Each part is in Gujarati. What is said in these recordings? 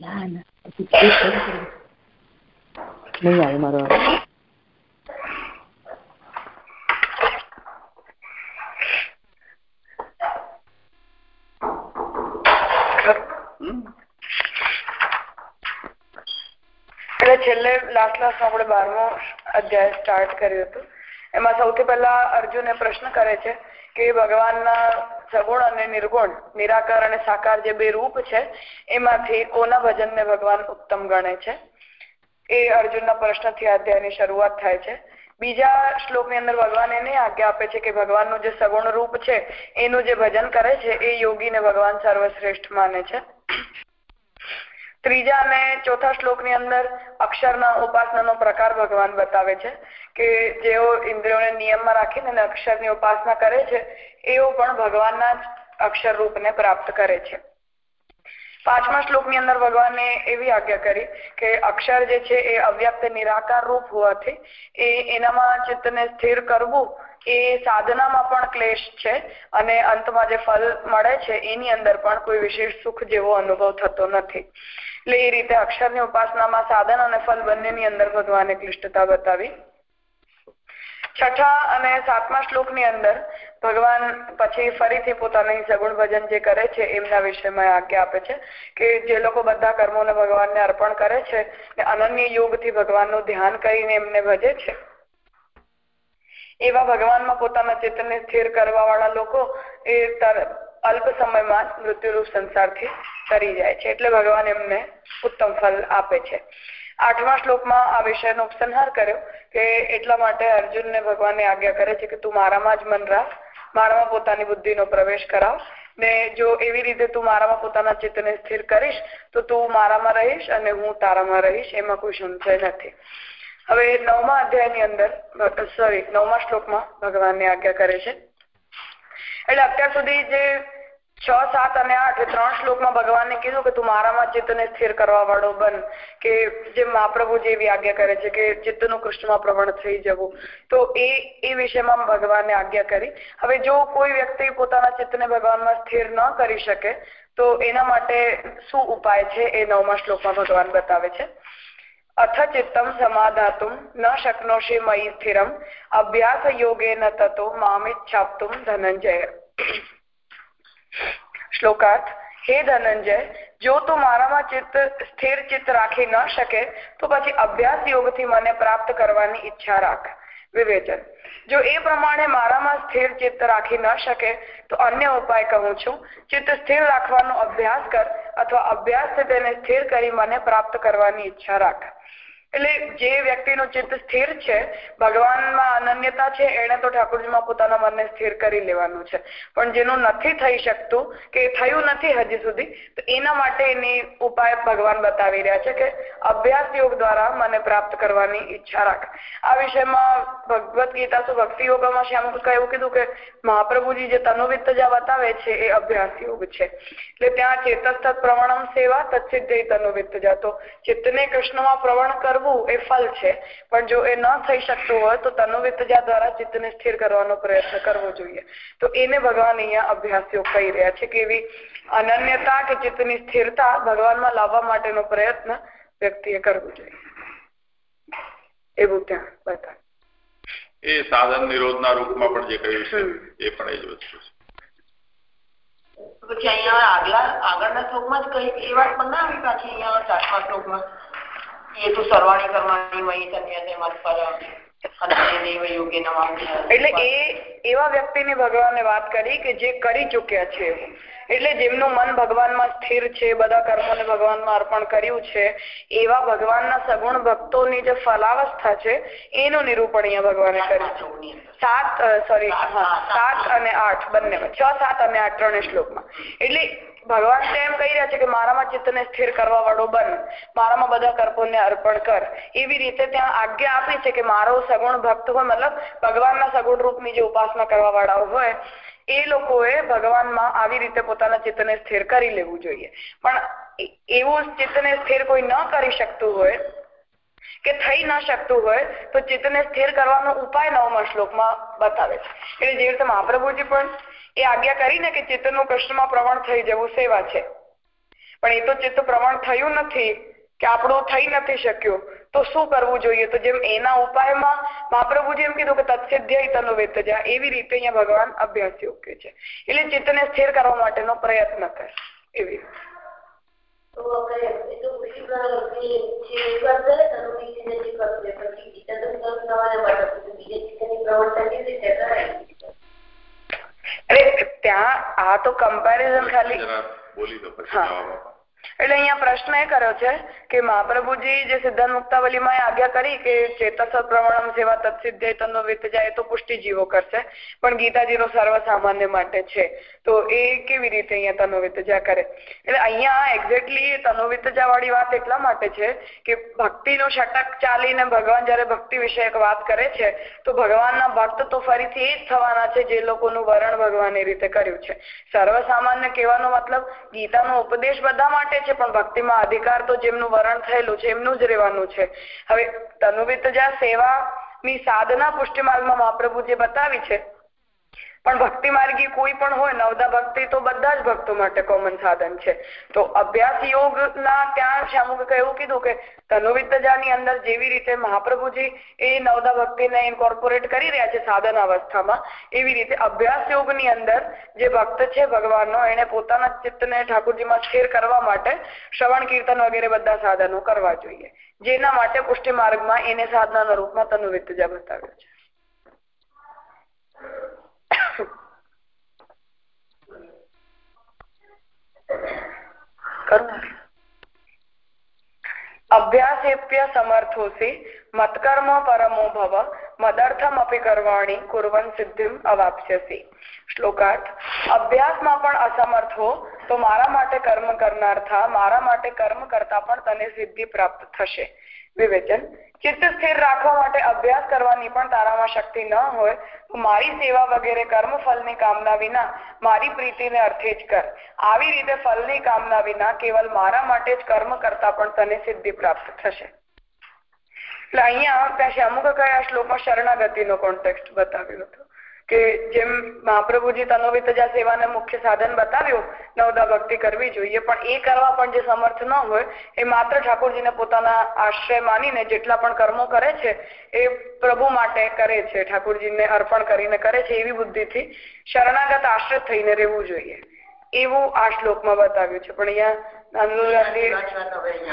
ના ના નહીં આવે મારો એટલે છેલ્લે લાસ્ટ લાસ્ટ આપણે બારમો અધ્યાય સ્ટાર્ટ કર્યું હતું. એમાં સૌથી પહેલા અર્જુન પ્રશ્ન કરે છે કે ભગવાનના સગુણ અને નિર્ગુણ નિરાકાર અને સાકાર જે બે રૂપ છે, એમાંથી કોના ભજનને ભગવાન ઉત્તમ ગણે છે? એ અર્જુનના પ્રશ્નથી અધ્યાયની શરૂઆત થાય છે. બીજા શ્લોકની અંદર ભગવાન એને આજ્ઞા આપે છે કે ભગવાનનું જે સગુણ રૂપ છે, એનું જે ભજન કરે છે, એ યોગીને ભગવાન સર્વશ્રેષ્ઠ માને છે. ત્રીજા અને ચોથા શ્લોકની અંદર અક્ષરના ઉપાસનાનો પ્રકાર ભગવાન બતાવે છે. કે જેઓ ઇન્દ્રિયોને નિયમમાં રાખીને અક્ષરની ઉપાસના કરે છે, એઓ પણ ભગવાનના જ અક્ષર રૂપને પ્રાપ્ત કરે છે. પાંચમા શ્લોકની અંદર ભગવાને એવી આજ્ઞા કરી કે અક્ષર જે છે એ અવ્યક્ત નિરાકાર રૂપ હોવાથી એ એનામાં ચિત્તને સ્થિર કરવું એ સાધનામાં પણ ક્લેશ છે અને અંતમાં જે ફલ મળે છે એની અંદર પણ કોઈ વિશેષ સુખ જેવો અનુભવ થતો નથી. એટલે એ રીતે અક્ષરની ઉપાસનામાં સાધન અને ફલ બંનેની અંદર ભગવાને ક્લિષ્ટતા બતાવી. છઠ્ઠા અને સાતમા શ્લોકની અંદર ભગવાન પછી ફરીથી પોતાની સગુણ ભજન જે કરે છે, એમના વિષયમાં આજ્ઞા આપે છે કે જે લોકો બધા કર્મોને ભગવાનને અર્પણ કરે છે અનન્ય યોગથી ભગવાનનું ધ્યાન કરીને એમને ભજે છે. એવા ભગવાનમાં પોતાના ચેતનને સ્થિર કરવા વાળા લોકો એ અલ્પ સમયમાં મૃત્યુરૂપ સંસારથી તરી જાય છે, એટલે ભગવાન એમને ઉત્તમ ફલ આપે છે. આઠમા શ્લોકમાં આ વિષયનો ઉપસંહાર કર્યો કે એટલા માટે અર્જુનને ભગવાનને આજ્ઞા કરે છે કે તું મારામાં જ મન રાખ, મારામાં પોતાની બુદ્ધિનો પ્રવેશ કરાવ. ને જો એવી રીતે તું મારામાં પોતાના ચિત્તને સ્થિર કરીશ, તો તું મારામાં રહીશ અને હું તારામાં રહીશ, એમાં કોઈ સંશય નથી. હવે નવમા અધ્યાયની અંદર સોરી નવમા શ્લોકમાં ભગવાનની આજ્ઞા કરે છે. એટલે અત્યાર સુધી જે છ, સાત અને આઠ ત્રણ શ્લોકમાં ભગવાને કીધું કે તું મારામાં ચિત્તને સ્થિર કરવા વાળો બન, કે જે મહાપ્રભુ જેવી આજ્ઞા કરે છે કે ચિત્તનું કૃષ્ણમાં પ્રવણ થઈ જવું. તો એ એ વિષયમાં ભગવાને આજ્ઞા કરી. હવે જો કોઈ વ્યક્તિ પોતાના ચિત્તને ભગવાનમાં સ્થિર ન કરી શકે, તો એના માટે શું ઉપાય છે એ નવમા શ્લોકમાં ભગવાન બતાવે છે. અથ ચિત્તમ સમાધાતુમ ન શક્નોષી મયી સ્થિરમ, અભ્યાસ યોગેન તતો મામિચ્છાપ્તુમ ધનંજય. શ્લોકાર્થ, હે ધનંજય, જો તું મારામાં ચિત્ત, સ્થિર ચિત્ત રાખી ન શકે, તો પછી અભ્યાસ યોગથી મને પ્રાપ્ત કરવાની ઈચ્છા રાખ. વિવેચન. જો એ પ્રમાણે મારામાં સ્થિર ચિત્ત રાખી ન શકે, તો અન્ય ઉપાય કહું છું. ચિત્ત સ્થિર રાખવાનો અભ્યાસ કર અથવા અભ્યાસથી તેને સ્થિર કરી મને પ્રાપ્ત કરવાની ઈચ્છા રાખ. એટલે જે વ્યક્તિનું ચિત્ત સ્થિર છે, ભગવાનમાં અનન્યતા છે એને તો ઠાકોરજીમાં પોતાના મનને સ્થિર કરી લેવાનું છે. પણ જેનું નથી થઈ શકતું, કે થયું નથી હજી સુધી, તો એના માટે એની ઉપાય ભગવાન બતાવી રહ્યા છે કે અભ્યાસ યોગ દ્વારા મને પ્રાપ્ત કરવાની ઈચ્છા રાખ. આ વિષયમાં ભગવદ્ ગીતા શું ભક્તિ યોગમાં શ્યામ એવું કીધું કે મહાપ્રભુજી જે તનુવિત્તજા બતાવે છે, એ અભ્યાસ યોગ છે. એટલે ત્યાં ચેતસ્થ પ્રવણમ સેવા તત્સિદ્ધ તનુવિત્તજા તો ચિત્તને કૃષ્ણમાં પ્રવણ કરવું કરવું એ ફલ છે. પણ જો એ ન થઈ શકતું હોય તો તનુવિતજા દ્વારા ચિત્તને સ્થિર કરવાનો પ્રયત્ન કરવો જોઈએ. તો એને ભગવાન અહીંયા અભ્યાસીઓ કહી રહ્યા છે કે એવી અનન્યતા કે ચિત્તની સ્થિરતા ભગવાનમાં લાવવા માટેનો પ્રયત્ન વ્યક્તિએ કરવો જોઈએ. એવું ત્યાં બતા એ સાધન નિરોધના રૂપમાં પણ જે કહ્યું છે એ પણ એ જ વસ્તુ છે. પછી અહીંયા આગલા આગળના શ્લોકમાં જ કઈ એ વાત પણ ના આવી પાછી અહીંયા સાતમા શ્લોકમાં. એ તો સર્વાણી કરવાની મય સંન્યાસે મત પર એટલે એ એવા વ્યક્તિની ભગવાને વાત કરી કે જે કરી ચુક્યા છે એટલે જેમનું મન ભગવાનમાં સ્થિર છે બધા કર્મોને ભગવાનમાં અર્પણ કર્યું છે એવા ભગવાનના સગુણ ભક્તોની જે ફલાવસ્થા છે એનું નિરૂપણ અહીંયા ભગવાને કર્યું સાત સોરી સાત અને આઠ બંને છ સાત અને આઠ ત્રણે શ્લોકમાં. એટલે ભગવાન તો એમ કહી રહ્યા છે કે મારામાં ચિત્તને સ્થિર કરવા વાળો બન મારામાં બધા કર્પોને અર્પણ કર. એવી રીતે ત્યાં આજ્ઞા આપી છે કે મારો સગુણ ભક્ત હોય મતલબ ભગવાનના સગુણ રૂપની જે ઉપાસના કરવા વાળાઓ હોય એ લોકોએ ભગવાનમાં આવી રીતે પોતાના ચિત્તને સ્થિર કરી લેવું જોઈએ. પણ એવું ચિત્તને સ્થિર કોઈ ન કરી શકતું હોય, કે થઈ ન શકતું હોય, તો ચિત્તને સ્થિર કરવાનો ઉપાય નવમા શ્લોકમાં બતાવે છે. એટલે જે રીતે મહાપ્રભુજી પણ એ આજ્ઞા કરીને કે ચિત્તનું કૃષ્ણમાં પ્રવણ થઈ જવું સેવા છે. પણ એ તો ચિત્ત પ્રવણ થયું નથી, કે આપણું થઈ નથી શક્યું. તો શું કરવું જોઈએ? તો જેમ એના ઉપાયમાં મહાપ્રભુજી એમ કીધું કે તત્સિદ્ધ્ય તનો વેતજા એવી રીતે અહીંયા ભગવાન અભ્યાસ યોગ્ય છે. એટલે ચિત્તને સ્થિર કરવા માટેનો પ્રયત્ન કરે. એવી રીતે. અરે ત્યાં આ તો કમ્પેરિઝન ખાલી બોલી દો પછી એટલે અહીંયા પ્રશ્ન એ કર્યો છે કે મહાપ્રભુજી જે સિદ્ધાંત મુક્તાવલીમાં આજ્ઞા કરી કે ચેતસ પ્રમાણમ સેવા તત્સિદ્ધ્ય તનો વિત જાય તો પુષ્ટિ જીવો કરશે. પણ ગીતાજીનો સર્વ સામાન્ય માટે છે. તો એ કેવી રીતે અહીંયા તનોવિતજા કરે? એટલે અહીંયા એક્ઝેક્ટલી તનોવિતજા વાળી વાત એટલા માટે છે કે ભક્તિનો ષટક ચાલીને ભગવાન જયારે ભક્તિ વિષયક વાત કરે છે, તો ભગવાનના ભક્ત તો ફરીથી એ જ થવાના છે જે લોકોનું વરણ ભગવાન એ રીતે કર્યું છે. સર્વસામાન્ય કહેવાનો મતલબ ગીતાનો ઉપદેશ બધા માટે માટે છે, પણ ભક્તિમાં અધિકાર તો જેમનું વરણ થયેલું છે, એમનું જ રહેવાનું છે. હવે તનુવિત જ્યાં સેવાની સાધના પુષ્ટિમાર્ગમાં મહાપ્રભુ જે બતાવી છે પણ ભક્તિ માર્ગી કોઈ પણ હોય, નવદા ભક્તિ તો બધા જ ભક્તો માટે કોમન સાધન છે. તો અભ્યાસ યોગ ના ત્યાં શ્યામુકે એવું કીધું કે તનુવિદ્યાની અંદર જેવી રીતે મહાપ્રભુજી એ નવદા ભક્તિને ઇન્કોર્પોરેટ કરી રહ્યા છે સાધન અવસ્થામાં, એવી રીતે અભ્યાસ યોગની અંદર જે ભક્ત છે ભગવાનનો, એને પોતાના ચિત્તને ઠાકોરજીમાં સ્થિર કરવા માટે શ્રવણ, કીર્તન વગેરે બધા સાધનો કરવા જોઈએ. જેના માટે પુષ્ટિ માર્ગમાં એને સાધનાના રૂપમાં તનુવિદ્યા બતાવ્યો છે. મદર્થમ અપી કરવાણી કુર્વન સિદ્ધિમ અવાપ્સ્યસી શ્લોકાર્થ અભ્યાસમાં પણ અસમર્થ તો મારા માટે કર્મ કરનાર મારા માટે કર્મ કરતા પણ તને સિદ્ધિ પ્રાપ્ત થશે વિવેચન ચિત્ત સ્થિર રાખવા માટે અભ્યાસ કરવાની પણ તારામાં શક્તિ ન હોય મારી સેવા વગેરે કર્મ ફલની કામના વિના મારી પ્રીતિને અર્થે જ કર. આવી રીતે ફલની કામના વિના કેવલ મારા માટે જ કર્મ કરતા પણ તને સિદ્ધિ પ્રાપ્ત થશે. એટલે અહીંયા ત્યાં શ્યામુખ કયા શ્લોકમાં શરણાગતિનો કોન્ટેક્સ્ટ બતાવ્યો હતો? કે જેમ મહાપ્રભુજી તનોવિતજા સેવાને મુખ્ય સાધન બતાવ્યું, નવદા ભક્તિ કરવી જોઈએ. પણ એ કરવા પણ જે સમર્થ ન હોય, એ માત્ર ઠાકોરજીને પોતાના આશ્રય માનીને જેટલા પણ કર્મો કરે છે, એ પ્રભુ માટે કરે છે. ઠાકોરજીને અર્પણ કરીને કરે છે, એવી બુદ્ધિથી શરણાગત આશ્રિત થઈને રહેવું જોઈએ. એવું આ શ્લોકમાં બતાવ્યું છે. પણ અહીંયા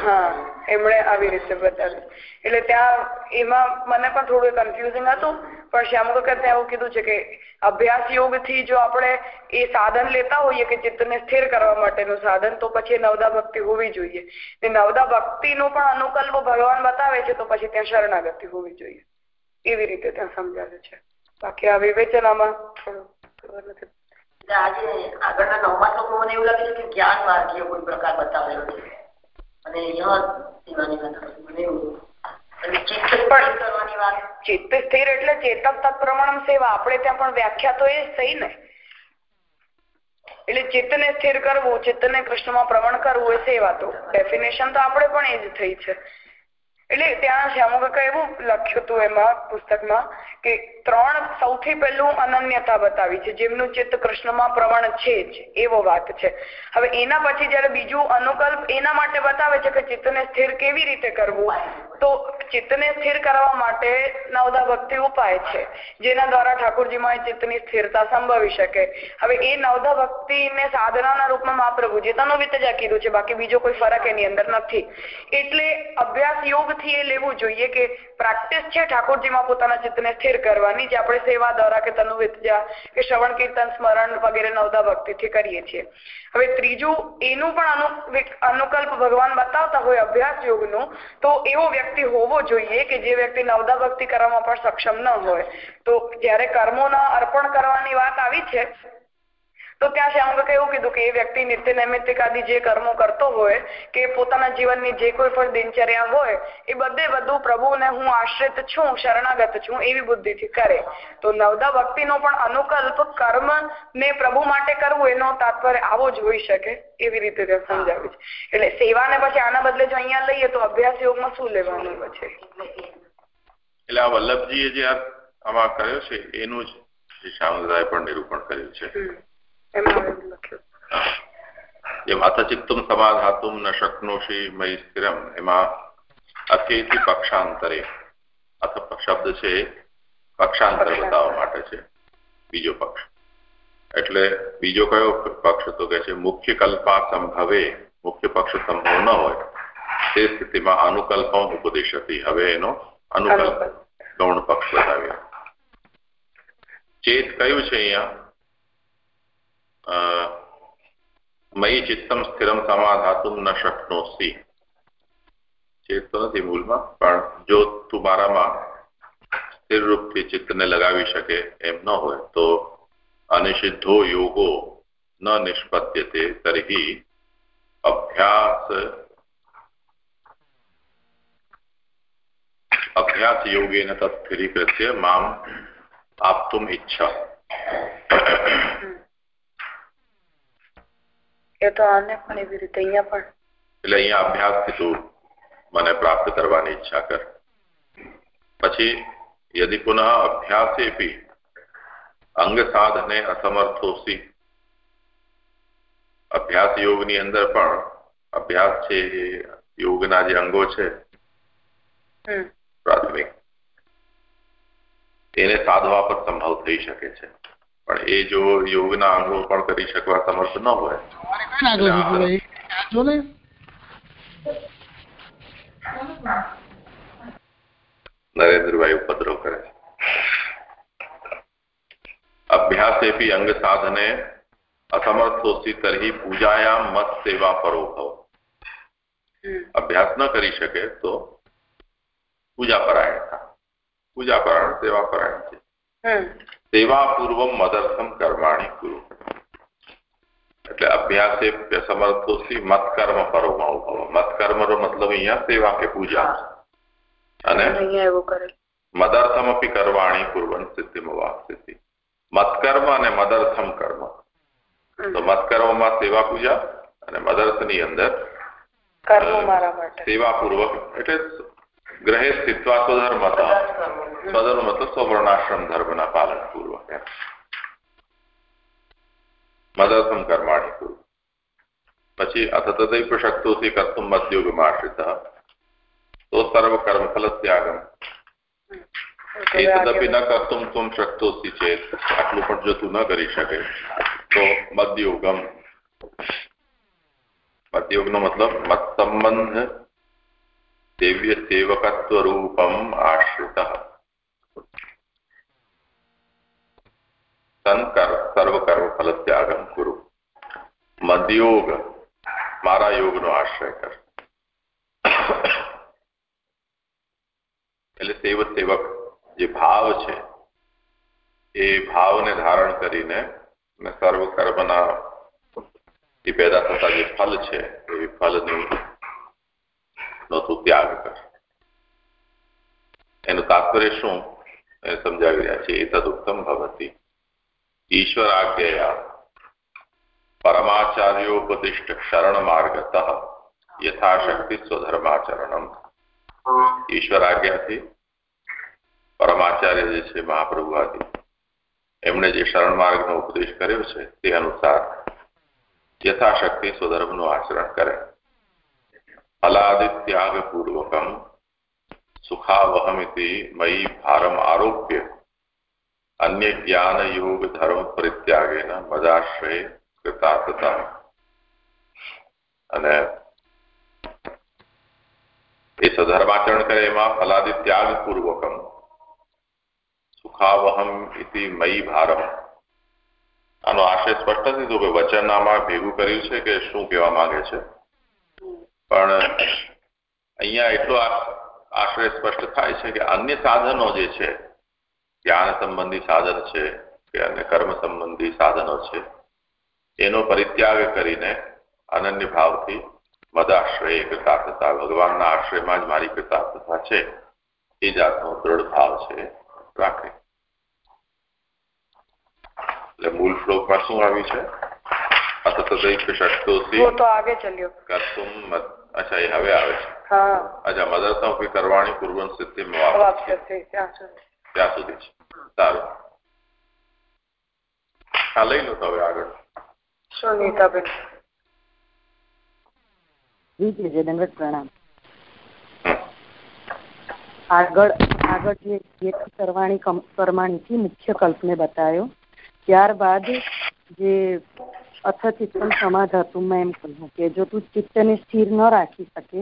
હા, એમણે આવી રીતે બતાવ્યું. એટલે ત્યાં એમાં મને પણ થોડું કન્ફ્યુઝિંગ હતું. પણ શ્યામ વખત એવું કીધું છે કે અભ્યાસ યોગથી જો આપણે એ સાધન લેતા હોઈએ કે ચિત્તને સ્થિર કરવા માટેનું સાધન, તો પછી નવદા ભક્તિ હોવી જોઈએ. એ નવદા ભક્તિનો પણ અનુકલ્પ ભગવાન બતાવે છે, તો પછી ત્યાં શરણાગતિ હોવી જોઈએ. એવી રીતે ત્યાં સમજાવે છે. બાકી આ વિવેચનામાં થોડું ખબર નથી. આજે આગળના નવમા શ્લોકમાં મને એવું લાગે છે કે જ્ઞાન માર્ગીય કોઈ પ્રકાર બતાવેલો છે. અને ચિત્ત સ્થિર એટલે ચેતક તત્પ્રમાણ સેવા. આપણે ત્યાં પણ વ્યાખ્યા તો એ થઈ ને. એટલે ચિત્તને સ્થિર કરવું, ચિત્તને કૃષ્ણમાં પ્રવણ કરવું એ સેવા તો. ડેફિનેશન તો આપણે પણ એ જ થઈ છે. એટલે ત્યાં શ્યામુ કાકા એવું લખ્યું હતું એમાં, પુસ્તકમાં, કે ત્રણ સૌથી પહેલું અનન્યતા બતાવી છે, જેમનું ચિત્ત કૃષ્ણમાં પ્રવણ છે જ, એવો વાત છે. હવે એના પછી જયારે બીજું અનુકલ્પ એના માટે બતાવે છે કે ચિત્તને સ્થિર કેવી રીતે કરવું, તો ચિત્તને સ્થિર કરવા માટે નવદા ભક્તિ ઉપાય છે, જેના દ્વારા ઠાકોરજીમાં ચિત્તની સ્થિરતા સંભવી શકે. હવે એ નવદા ભક્તિને સાધનાના રૂપમાં મહાપ્રભુજી તનો વિતજા કીધું છે, બાકી બીજો કોઈ ફરક એની અંદર નથી. એટલે અભ્યાસ યોગથી એ લેવું જોઈએ કે પ્રેક્ટિસ છે ઠાકોરજીમાં પોતાના ચિત્તને સ્થિર કરવાની, જે આપણે સેવા દ્વારા કે તનુ વિદ્યા કે શ્રવણ, કીર્તન, સ્મરણ વગેરે નવદા ભક્તિથી કરીએ છીએ. હવે ત્રીજું, એનું પણ અનુકલ્પ ભગવાન બતાવતા હોય અભ્યાસ યોગનું, તો એવો વ્યક્તિ હોવો જોઈએ કે જે વ્યક્તિ નવદા ભક્તિ કરવામાં પણ સક્ષમ ન હોય. તો જ્યારે કર્મોના અર્પણ કરવાની વાત આવી છે તો ત્યાં શ્યામક એવું કીધું કે એ વ્યક્તિ નિત્ય નૈમિત્તિક આદિ જે કર્મો કરતો હોય કે પોતાના જીવનની જે કોઈ પણ દિનચર્યા હોય એ બધે બધું પ્રભુને હું આશ્રિત છું શરણાગત છું એવી બુદ્ધિથી કરે. તો નવદા ભક્તિનો પણ અનુકલ્પ કર્મ ને પ્રભુ માટે કરવું એનો તાત્પર્ય આવો જ હોઈ શકે એવી રીતે ત્યાં સમજાવ્યું છે. એટલે સેવાને પછી આના બદલે જો અહીંયા લઈએ તો અભ્યાસ યોગમાં શું લેવાનું પછી એટલે આ વલ્લભજીએ જે આમાં કર્યો છે એનું જ શ્યામદાએ પણ નિરૂપણ કર્યું છે. એમાં લખ્યું જેમ અથ ચિત્તમ સમાધાતુમ ન શક્નોશી મય સ્થિરમ એમાં અથેથી પક્ષાંતરે અથ શબ્દ છે પક્ષાંતર બતાવવા માટે છે બીજો પક્ષ એટલે બીજો કયો પક્ષ તો કે છે મુખ્ય કલ્પા સંભવે મુખ્ય પક્ષ સંભવ ન હોય તે સ્થિતિમાં અનુકલ્પ ઉપદેશતી હવે એનો અનુકલ્પ ગૌણ પક્ષ બતાવ્યો ચેત કયું છે અહીંયા મયી ચિત્તમ સ્થિરમ સમાધાતું ન શક્નોસી ચેત તો નથી મૂળમાં પણ જો તું મારામાં સ્થિર રૂપથી ચિત્તને લગાવી શકે એમ ન હોય તો અનિષિદ્ધો યોગો ન નિષ્પદ્યતે તર્હિ અભ્યાસ અભ્યાસ યોગેન તત્સ્થિરીકૃત્ય મામ આપતુમ ઈચ્છા એ તો આને પણ એવી રીતે અહીંયા પણ. એટલે અહીંયા અભ્યાસથી તું મને પ્રાપ્ત કરવાની ઈચ્છા કર. પછી યદિ પુનઃ અભ્યાસેપી અંગ સાધને અસમર્થોસી. અભ્યાસ યોગની અંદર પણ અભ્યાસ છે યોગના જે અંગો છે. પ્રાથમિક. એને સાધવા પર સંભવ થઈ શકે છે. પણ એ જો યોગના અંગો પણ કરી શકવા સમર્થ ન હોય. નરેન્દ્રભાઈ ઉપદ્રવ કરે છે. અભ્યાસેપી અંગ સાધને અસમર્થોસી તરહી પૂજાયામ મત સેવા પરો ભવ. અભ્યાસ ન કરી શકે તો પૂજા પરાયણ પૂજા પરાયણ સેવા પરાયણ છે. સેવાપૂર્વ મદર્થમ કર્માણી ગુરુ. એટલે અભ્યાસે સમર્થોથી મતકર્મ પરોમાં ઉભવ મતકર્મ નો મતલબ અહીંયા સેવા કે પૂજા. અને મદર્થમ અપી કરવાણી કુર્વન સિદ્ધિમાં સ્થિતિ મતકર્મ અને મદર્થમ કર્મ. તો મતકર્મમાં સેવા પૂજા અને મદર્થની અંદર સેવાપૂર્વક એટલે ગ્રહે સ્થિત્વા સ્વધર્મ સ્વધર્મ તો સ્વર્ણાશ્રમ ધર્મના પાલન પૂર્વક એમ મદર્થમ કર્માણી પૂર્વ પછી અથ તદૈવ શક્તોથી કર્તુમ મધ્યોગમાશ્રિત તો સર્વ કર્મ ફલ ત્યાગમ એતદપી ન કર્તુમ તું શક્તોથી ચેત આટલું પણ જો તું ન કરી શકે તો મધ્યોગમ મધ્યોગનો મતલબ મત સંબંધ દિવ્ય સેવકત્વ રૂપમ આશ્રિત સંકર સર્વ કર્મ ફલ ત્યાગમ ગુરુ મધ્યોગ મારા યોગનો આશ્રય કર એટલે સેવ સેવક જે ભાવ છે, એ ભાવને ધારણ કરીને સર્વ કર્મના એ પેદા થતા જે ફલ છે, એ ફલની નો ત્યાગ કર એનું તાત્પર્ય શું? એ સમજાવી રહ્યા છે એ તદુત્તમ ભવતી. ઈશ્વર આજ્ઞયા. પરમાચાર્યોપદિષ્ટ શરણ માર્ગત. યથાશક્તિ સ્વધર્માચરણમ. ઈશ્વર આજ્ઞાથી. પરમાચાર્ય જે છે મહાપ્રભુ આદિ એમણે જે શરણ માર્ગનો ઉપદેશ કર્યો છે, તે અનુસાર યથાશક્તિ સ્વધર્મનું આચરણ કરે. ફલાદિત્યાગપૂર્વકમ સુખાવહમિતિ मयि ભારમ आरोप्य પરિત્યાગેન મદાશ્રય કૃતાર્થતા અને એ સધર્માચરણ કરે એમાં ફલાદિ ત્યાગ પૂર્વકમ સુખાવહમ ઇતિ મયી ભારમ આનો આશય સ્પષ્ટ નથી તો કે વચન આમાં ભેગું કર્યું છે કે શું કહેવા માંગે છે પણ અહીંયા એટલો આશ્રય સ્પષ્ટ થાય છે કે અન્ય સાધનો જે છે જ્ઞાન સંબંધી સાધન છે કે અન્ય કર્મ સંબંધી સાધનો છે, એનો પરિત્યાગ કરીને અનન્ય ભાવથી મદાશ્રય કૃતાર્થતા ભગવાનના આશ્રયમાં જ મારી કૃતાર્થતા છે, એ જાતનો દ્રઢ ભાવ છે રાખે. એટલે મૂળ શ્લોકમાં શું આવ્યું છે? અતતદૈવ શક્તોસી वो तो आगे चलियो કર્તુમ અચ્છા એ હવે આવે છે हाँ અચ્છા મદરસા કોઈ કરવાની પૂર્વન સ્થિતિ अब आप चलते हैं, क्या सुने? ત્યાં સુધી છે સારું હા લઈ લો તો હવે આગળ सुनीता बेन વિજય દંડવત પ્રણામ આગળ આગળ જે કરવાની કરમાણીથી મુખ્ય કલ્પને બતાવ્યો ત્યારબાદ જે અથ ચિત્તમ સમાધાતું મેં એમ કહ્યું કે જો તું ચિત્તને સ્થિર ન રાખી શકે,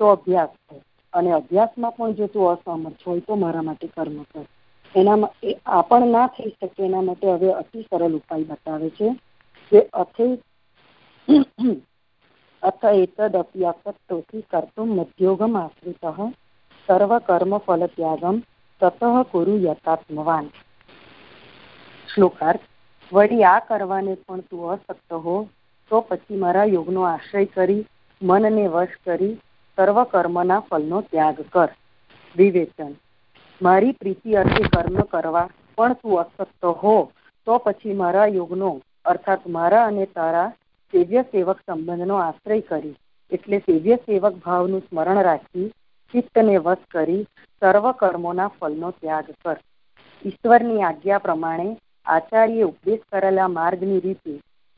તો અભ્યાસ થાય અને અભ્યાસમાં પણ જો તું અસમર્થ હોય, તો મારા માટે કર્મ કર. એના આ પણ ના થઈ શકે એના માટે હવે અતિ સરળ ઉપાય બતાવે છે કે અથે અથ એતદપી અસક્તોથી કર્તુમ મધ્યોગમ આશ્રિત સર્વ કર્મ ફલ ત્યાગમ તત કુરુ યથાત્મવાન. શ્લોકાર્થ વળી આ કરવાને પણ તું અશક્ત હો, તો પછી મારા યોગનો આશ્રય કરી, મનને વશ કરી, સર્વ કર્મના ફલનો ત્યાગ કર. વિવેચન. મારી પ્રીતિ અર્થે કર્મ કરવા પણ તું અશક્ત હો, તો પછી મારા યોગનો, અર્થાત મારા અને તારા સેવ્ય સેવક સંબંધનો આશ્રય કરી, એટલે સેવ્ય સેવક ભાવનું સ્મરણ રાખી, ચિત્તને વશ કરી, સર્વ કર્મોના ફલનો ત્યાગ કર. ઈશ્વરની આજ્ઞા પ્રમાણે આચાર્ય ઉપદેશ કરેલા માર્ગની રીતે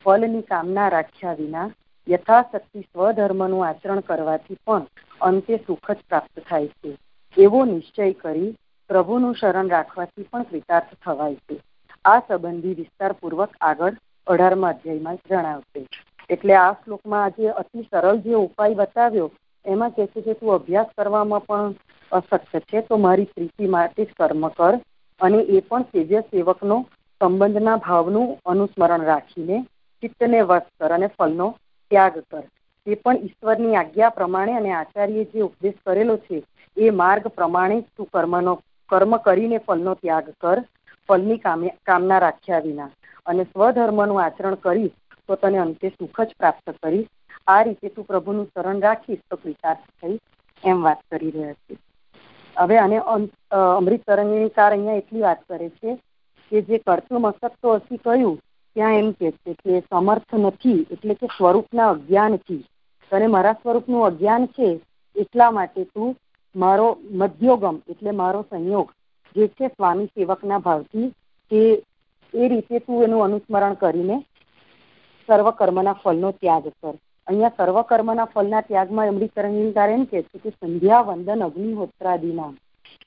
ફલની કામના રાખ્યા વિના યથાશક્તિ સ્વધર્મનું આચરણ કરવાથી પણ અંતે સુખ જ પ્રાપ્ત થાય છે. એવો નિશ્ચય કરી પ્રભુનું શરણ રાખવાથી પણ કૃતાર્થ થવાય છે. આ સંબંધી વિસ્તારપૂર્વક આગળ અઢારમા અધ્યાયમાં જણાવશે. એટલે આ શ્લોકમાં આજે અતિ સરળ જે ઉપાય બતાવ્યો, એમાં કહે છે કે તું અભ્યાસ કરવામાં પણ અશક્ત છે, તો મારી પ્રીતિ માટે જ કર્મ કર અને એ પણ સેવ્ય સેવકનો સંબંધના ભાવનું અનુસ્મરણ રાખીને ચિત્તને વશ કર અને ફલનો ત્યાગ કર. એ પણ ઈશ્વરની આજ્ઞા પ્રમાણે અને આચાર્ય જે ઉપદેશ કરેલો છે, એ માર્ગ પ્રમાણે તું કર્મનો, કર્મ કરીને ફલનો ત્યાગ કર, ફલની કામના રાખ્યા વિના. અને સ્વધર્મનું આચરણ કરીશ, તો તને અંતે સુખ જ પ્રાપ્ત કરીશ. આ રીતે તું પ્રભુનું શરણ રાખીશ, તો કૃતાર્થ થઈ એમ વાત કરી રહ્યા છે. હવે આને અમૃત તરંગીણીકાર અહીંયા એટલી વાત કરે છે કે જે કર્તમ અસક્તો અસી કહ્યું, ત્યાં એમ કે છે કે સમર્થ નથી, એટલે કે સ્વરૂપના અજ્ઞાનથી તને મારા સ્વરૂપનું અજ્ઞાન છે, એટલા માટે તું મારો મધ્યોગમ, એટલે મારો સંયોગ, જે છે સ્વામી સેવકના ભાવથી કે એ રીતે તું એનું અનુસ્મરણ કરીને સર્વ કર્મના ફલનો ત્યાગ કર. અહીંયા સર્વ કર્મના ફલના ત્યાગમાં અમૃત તરંગીકાર એમ કે છે કે સંધ્યા, વંદન અગ્નિહોત્રાદિના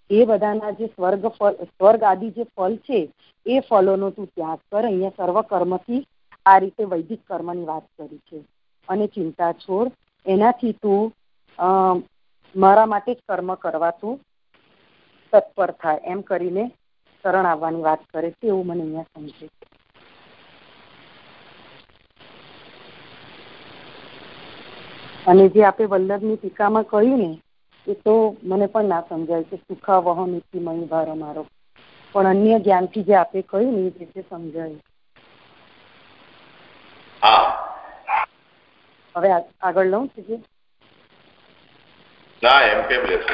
એ બધાના જે સ્વર્ગ ફળ, સ્વર્ગ આદિ જે ફળ છે, એ ફલોનો તું ત્યાગ કર. અહીંયા સર્વ કર્મથી આ રીતે વૈદિક કર્મની વાત કરી છે. અને ચિંતા છોડ. એનાથી તું મારા માટે જ કર્મ કરવા તું તત્પર થાય. એમ કરીને શરણ આવવાની વાત કરે છે. એવું મને અહીંયા સમજે અને જે આપણે વલ્લભની ટીકામાં કહ્યું ને એ તો મને પણ ના સમજાય કે સુખાવહ મહી ભાર અમારો. પણ અન્ય જ્ઞાનથી જે આપે કહ્યું ને એ રીતે સમજાય. હવે આગળ લઉં છું ના એમ કેમ લેશો?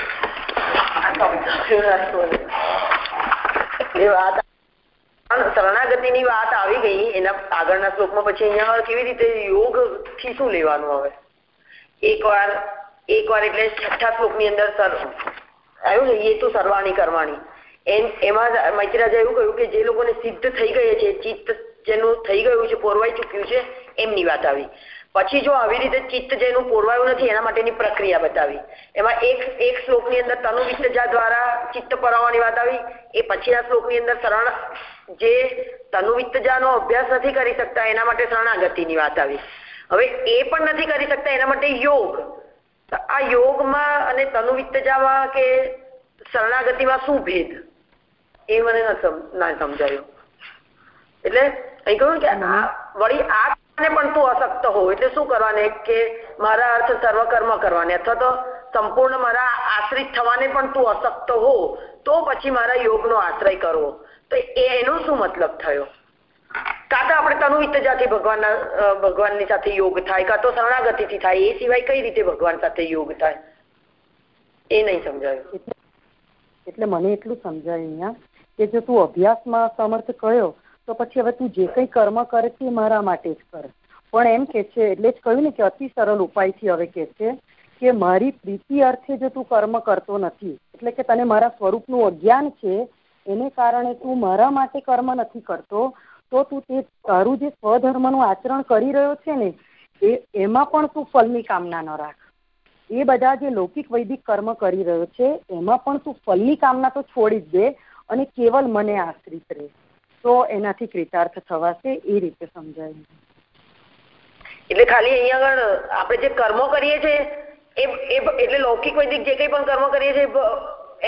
શરણાગતિ ની વાત આવી ગઈ એના આગળના શ્લોકમાં પછી અહીંયા કેવી રીતે યોગથી શું લેવાનું હવે? એક વાર એક વાર એટલે છઠ્ઠા શ્લોકની અંદર આવ્યું ને એ તો સર્વાણી કરવાની. એમાં મૈત્રાજા એવું કહ્યું કે જે લોકોને સિદ્ધ થઈ ગયા છે, ચિત્ત જેનું થઈ ગયું છે, પોરવાઈ ચુક્યું છે, એમની વાત આવી. પછી જો આવી રીતે ચિત્ત જેનું પોરવાયું નથી, એના માટેની પ્રક્રિયા બતાવી. એમાં એક એક શ્લોકની અંદર તનુ વિસર્જા દ્વારા ચિત્ત પરાવવાની વાત આવી. એ પછીના શ્લોકની અંદર શરણ, જે તનુ વિત્તજાનો અભ્યાસ નથી કરી શકતા, એના માટે શરણાગતિની વાત આવી. હવે એ પણ નથી કરી શકતા, એના માટે યોગ. આ યોગમાં અને તનુ વિત્તજામાં કે શરણાગતિમાં શું ભેદ? એ મને ના સમજાયું. એટલે અહીં કહ્યું કે વળી આ પણ તું અશક્ત હો, એટલે શું કરવાને? કે મારા અર્થ સર્વકર્મ કરવાને, અથવા તો સંપૂર્ણ મારા આશ્રિત થવાને પણ તું અશક્ત હો, તો પછી મારા યોગનો આશ્રય કરવો. તો એનો શું મતલબ થયો? સમર્થ કયો તો પછી હવે તું જે કંઈ કર્મ કરે છે મારા માટે જ કર. પણ એમ કે છે, એટલે જ કહ્યું ને કે અતિ સરળ ઉપાયથી હવે કે છે કે મારી પ્રીતિ અર્થે જો તું કર્મ કરતો નથી, એટલે કે તને મારા સ્વરૂપનું અજ્ઞાન છે, એને કારણે તું મારા માટે કર્મ નથી કરતો તો તું તે તારું જે સ્વધર્મનું આચરણ કરી રહ્યો છે ને, એ, એમાં પણ તું ફલની કામના ન રાખ. એ બધા જે લૌકિક વૈદિક કર્મ કરી રહ્યો છે, એમાં પણ તું ફલની કામના તો છોડી જ દે અને કેવલ મને આશ્રિત રહે. તો એનાથી કૃતાર્થ થવાશે, એ રીતે સમજાય. એટલે ખાલી અહીંયા આગળ આપણે જે કર્મો કરીએ છીએ એ એટલે લૌકિક વૈદિક જે કંઈ પણ કર્મ કરીએ છીએ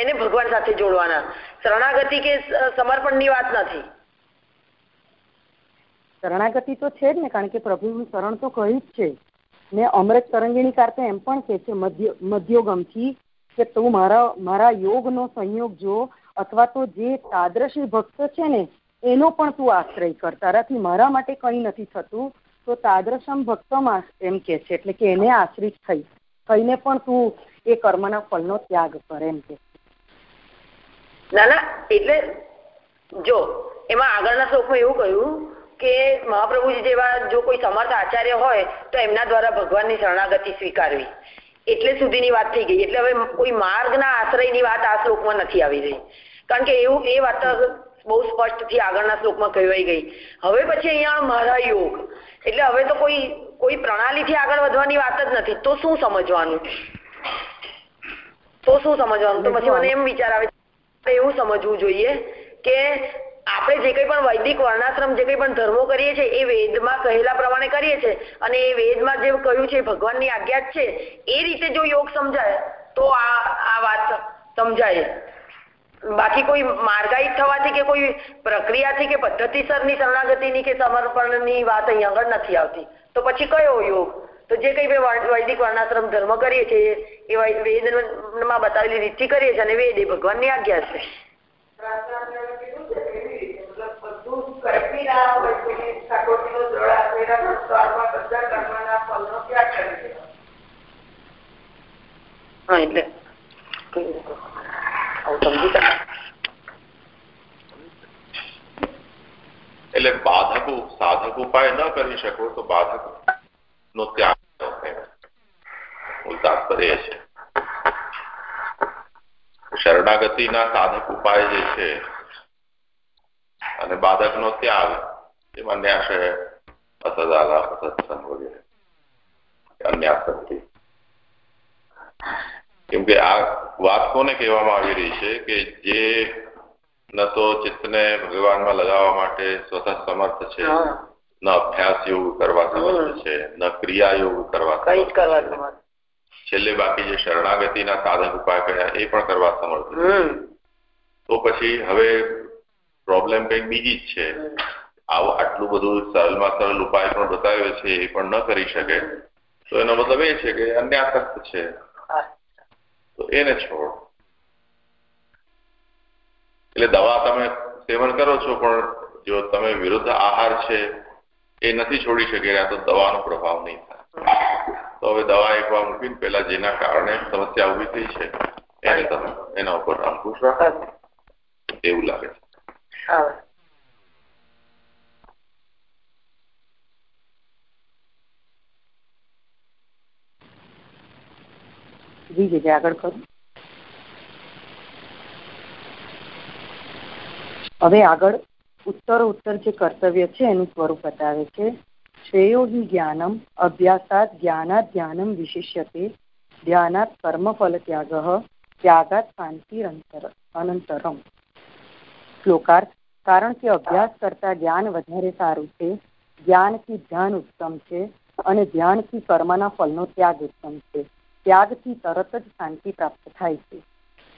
એને ભગવાન સાથે જોડવાના. શરણાગતિ કે સમર્પણની વાત નથી. શરણાગતિ તો છે જ ને, કારણ કે પ્રભુનું શરણ તો કહ્યું જ છે. ને અમૃત તરંગીણી કાર એમ પણ કે છે, મધ્ય, મધ્યોગમથી કે તું મારા મારા યોગનો સંયોગ જો, અથવા તો જે તાદ્રશી ભક્ત છે ને, એનો પણ તું આશ્રય કર. તારાથી મારા માટે કંઈ નથી થતું, તો તાદ્રશમ ભક્તમાં એમ કે છે, એટલે કે એને આશ્રિત થઈ, થઈને પણ તું એ કર્મના ફળનો ત્યાગ કર એમ કે ના ના એટલે જો, એમાં આગળના શ્લોકમાં એવું કહ્યું કે મહાપ્રભુજી જેવા જો કોઈ સમર્થ આચાર્ય હોય, તો એમના દ્વારા ભગવાનની શરણાગતિ સ્વીકારવી. એટલે સુધીની વાત થઈ ગઈ. એટલે હવે કોઈ માર્ગના આશ્રયની વાત આ શ્લોકમાં નથી આવી રહી. કારણ કે એવું એ વાત બહુ સ્પષ્ટથી આગળના શ્લોકમાં કહેવાઈ ગઈ. હવે પછી અહીંયા મારા યોગ. એટલે હવે તો કોઈ કોઈ પ્રણાલીથી આગળ વધવાની વાત જ નથી. તો શું સમજવાનું? તો શું સમજવાનું? તો પછી મને એમ વિચાર આવે એવું સમજવું જોઈએ કે આપણે જે કંઈ પણ વૈદિક વર્ણાશ્રમ, જે કંઈ પણ ધર્મો કરીએ છીએ, એ વેદમાં કહેલા પ્રમાણે કરીએ છીએ. અને એ વેદમાં જે કહ્યું છે, ભગવાનની આજ્ઞા છે, એ રીતે જો યોગ સમજાય, તો આ આ વાત સમજાય. બાકી કોઈ માર્ગાયિત થવાથી કે કોઈ પ્રક્રિયાથી કે પદ્ધતિસરની શરણાગતિની કે સમર્પણની વાત અહીં આગળ નથી આવતી. તો પછી કયો યોગ? તો જે કંઈ વૈદિક વર્ણાશ્રમ ધર્મ કરીએ છીએ, એ વેદમાં બતાવેલી રીતથી કરીએ છીએ અને વેદ એ ભગવાનની આજ્ઞા છે. કરતી હોય તો ઠાકોરજીનો જળ આપેલા સંસ્કારમાં બધા કર્મના ફળનો ત્યાગ કરી દેવા હા એટલે એટલે બાધક સાધક ઉપાય ન કરી શકો તો બાધક નો ત્યાગ તાત્પર્ય છે. શરણાગતિના સાધક ઉપાય જે છે અને બાધકનો ત્યાગ એમાં ન્યાસ અસદાલા સત્સંગ વગેરે. અન્યાસક્તિ કેમ કે આ વાત કોને કહેવામાં આવી રહી છે કે જે ન તો ચિત્તને ભગવાનમાં લગાવવા માટે સ્વતઃ સમર્થ છે ન અભ્યાસ યોગ કરવા સમર્થ છે ન ક્રિયા યોગ કરવા છેલ્લે બાકી જે શરણાગતિના સાધક ઉપાય કયા એ પણ કરવા સમર્થ તો પછી હવે પ્રોબ્લેમ કંઈક બીજી જ છે. આવો આટલું બધું સરળમાં સરળ ઉપાય પણ બતાવ્યો છે, એ પણ ન કરી શકે. તો એનો મતલબ એ છે કે અન્યાસક્ત છે. એને છોડ. એટલે દવા તમે સેવન કરો છો, પણ જો તમે વિરુદ્ધ આહાર છે, એ નથી છોડી શકે તો દવાનો પ્રભાવ નહીં થાય. તો હવે દવા એકવાર મૂકીને પેલા જેના કારણે સમસ્યા ઊભી થઈ છે, એને તમે એના ઉપર અંકુશ રાખો. એવું લાગે છે. આવે જી આગળ કરું હવે આગળ ઉત્તર ઉત્તર જે કર્તવ્ય છે, એનું સ્વરૂપ બતાવે છે. શ્રેયો હિ જ્ઞાનમ, અભ્યાસાત જ્ઞાનાત ધ્યાનમ વિશિષ્યતે, ધ્યાનાત કર્મફલ ત્યાગ, ત્યાગાત શાંતિ અનંતરમ. શ્લોકાર્થ કારણ કે અભ્યાસ કરતા જ્ઞાન વધારે સારું છે. જ્ઞાનથી ધ્યાન ઉત્તમ છે અને ધ્યાનથી કર્મના ફળનો ત્યાગ ઉત્તમ છે. ત્યાગથી તરત જ શાંતિ પ્રાપ્ત થાય છે.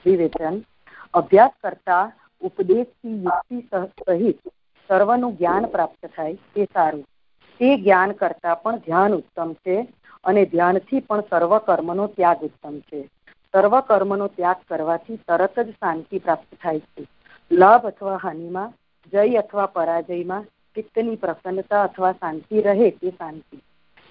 વિવેચન. અભ્યાસ કરતા ઉપદેશથી યુક્તિ સહિત સર્વનું જ્ઞાન પ્રાપ્ત થાય તે સારું. તે જ્ઞાન કરતા પણ ધ્યાન ઉત્તમ છે અને ધ્યાનથી પણ સર્વ કર્મનો ત્યાગ ઉત્તમ છે. સર્વ કર્મનો ત્યાગ કરવાથી તરત જ શાંતિ પ્રાપ્ત થાય છે. લાભ અથવા હાનિમાં જય અથવા પરાજયમાં ચિત્તની પ્રસન્નતા અથવા શાંતિ રહે તે શાંતિ.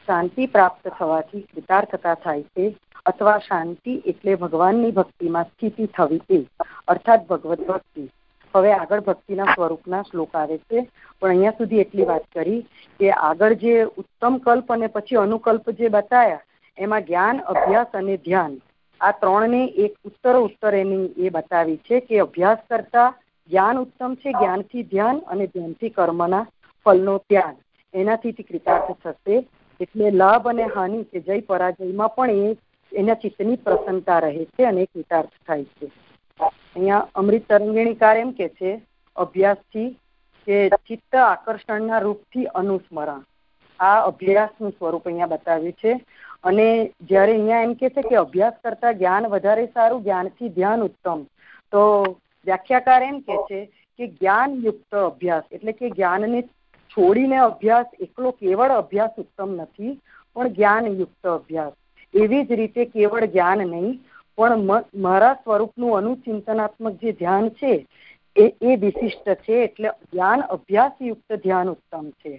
શાંતિ પ્રાપ્ત થવાથી કૃતાર્થતા થાય છે અથવા શાંતિ એટલે ભગવાનની ભક્તિમાં સ્થિતિ થવી તે. અર્થાત ભગવત ભક્તિ. હવે આગળ ભક્તિના સ્વરૂપના શ્લોક આવે છે. પણ અહીંયા સુધી એટલી વાત કરી કે આગળ જે ઉત્તમ કલ્પ અને પછી અનુકલ્પ જે બતાયા, એમાં જ્ઞાન, અભ્યાસ અને ધ્યાન. આ ત્રણને એક ઉત્તર ઉત્તર એની એ બતાવી છે કે અભ્યાસ કરતા જ્ઞાન ઉત્તમ છે, જ્ઞાનથી ધ્યાન અને ધ્યાનથી કર્મના ફલનો ત્યાગ. એનાથી કૃતાર્થ થશે. એટલે લાભ અને હાનિ કે જય પરાજયમાં પણ એ એના ચિત્તની પ્રસન્નતા રહે છે અને કૃતાર્થ થાય છે. અહીંયા અમૃત તરંગીણીકાર એમ કે છે, અભ્યાસથી કે ચિત્ત આકર્ષણના રૂપથી અનુસ્મરણ. આ અભ્યાસનું સ્વરૂપ અહીંયા બતાવ્યું છે. અને જ્યારે અહીંયા એમ કે છે કે અભ્યાસ કરતા જ્ઞાન વધારે સારું, જ્ઞાનથી ધ્યાન ઉત્તમ, તો વ્યાખ્યાકાર એમ કે છે કે જ્ઞાનયુક્ત અભ્યાસ એટલે કે જ્ઞાનને છોડીને અભ્યાસ એકલો કેવળ અભ્યાસ ઉત્તમ નથી પણ જ્ઞાનયુક્ત અભ્યાસ. એવી જ રીતે કેવળ જ્ઞાન નહીં પણ મારા સ્વરૂપનું અનુચિંતનાત્મક જે ધ્યાન છે એ એ વિશિષ્ટ છે એટલે જ્ઞાન અભ્યાસયુક્ત ધ્યાન ઉત્તમ છે.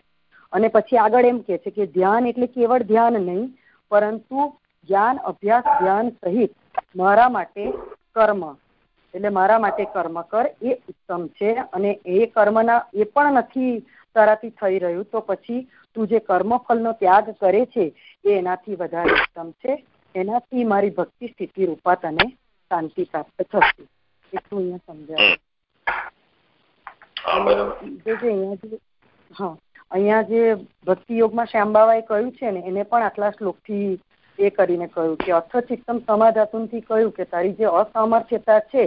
અને પછી આગળ એમ કે છે કે ધ્યાન એટલે કેવળ ધ્યાન નહીં પરંતુ જ્ઞાન અભ્યાસ ધ્યાન સહિત મારા માટે કર્મ. એટલે મારા માટે કર્મ કર, એ ઉત્તમ છે અને એ કર્મના, એ પણ નથી તારાથી થઈ રહ્યું. તો પછી તું જે કર્મફળનો ત્યાગ કરે છે, એ એનાથી વધારે ઉત્તમ છે. એનાથી મારી ભક્તિ સ્થિતિ રૂપા તને શાંતિ પ્રાપ્ત થશે. એટલું અહીંયા સમજાય. હા, અહીંયા જે ભક્તિ યોગમાં શ્યામબાવાએ કહ્યું છે ને, એને પણ આટલા શ્લોકથી એ કરીને કહ્યું કે અર્થ ચિત્તમ સમાધાતુનથી કહ્યું કે તારી જે અસામર્થ્યતા છે,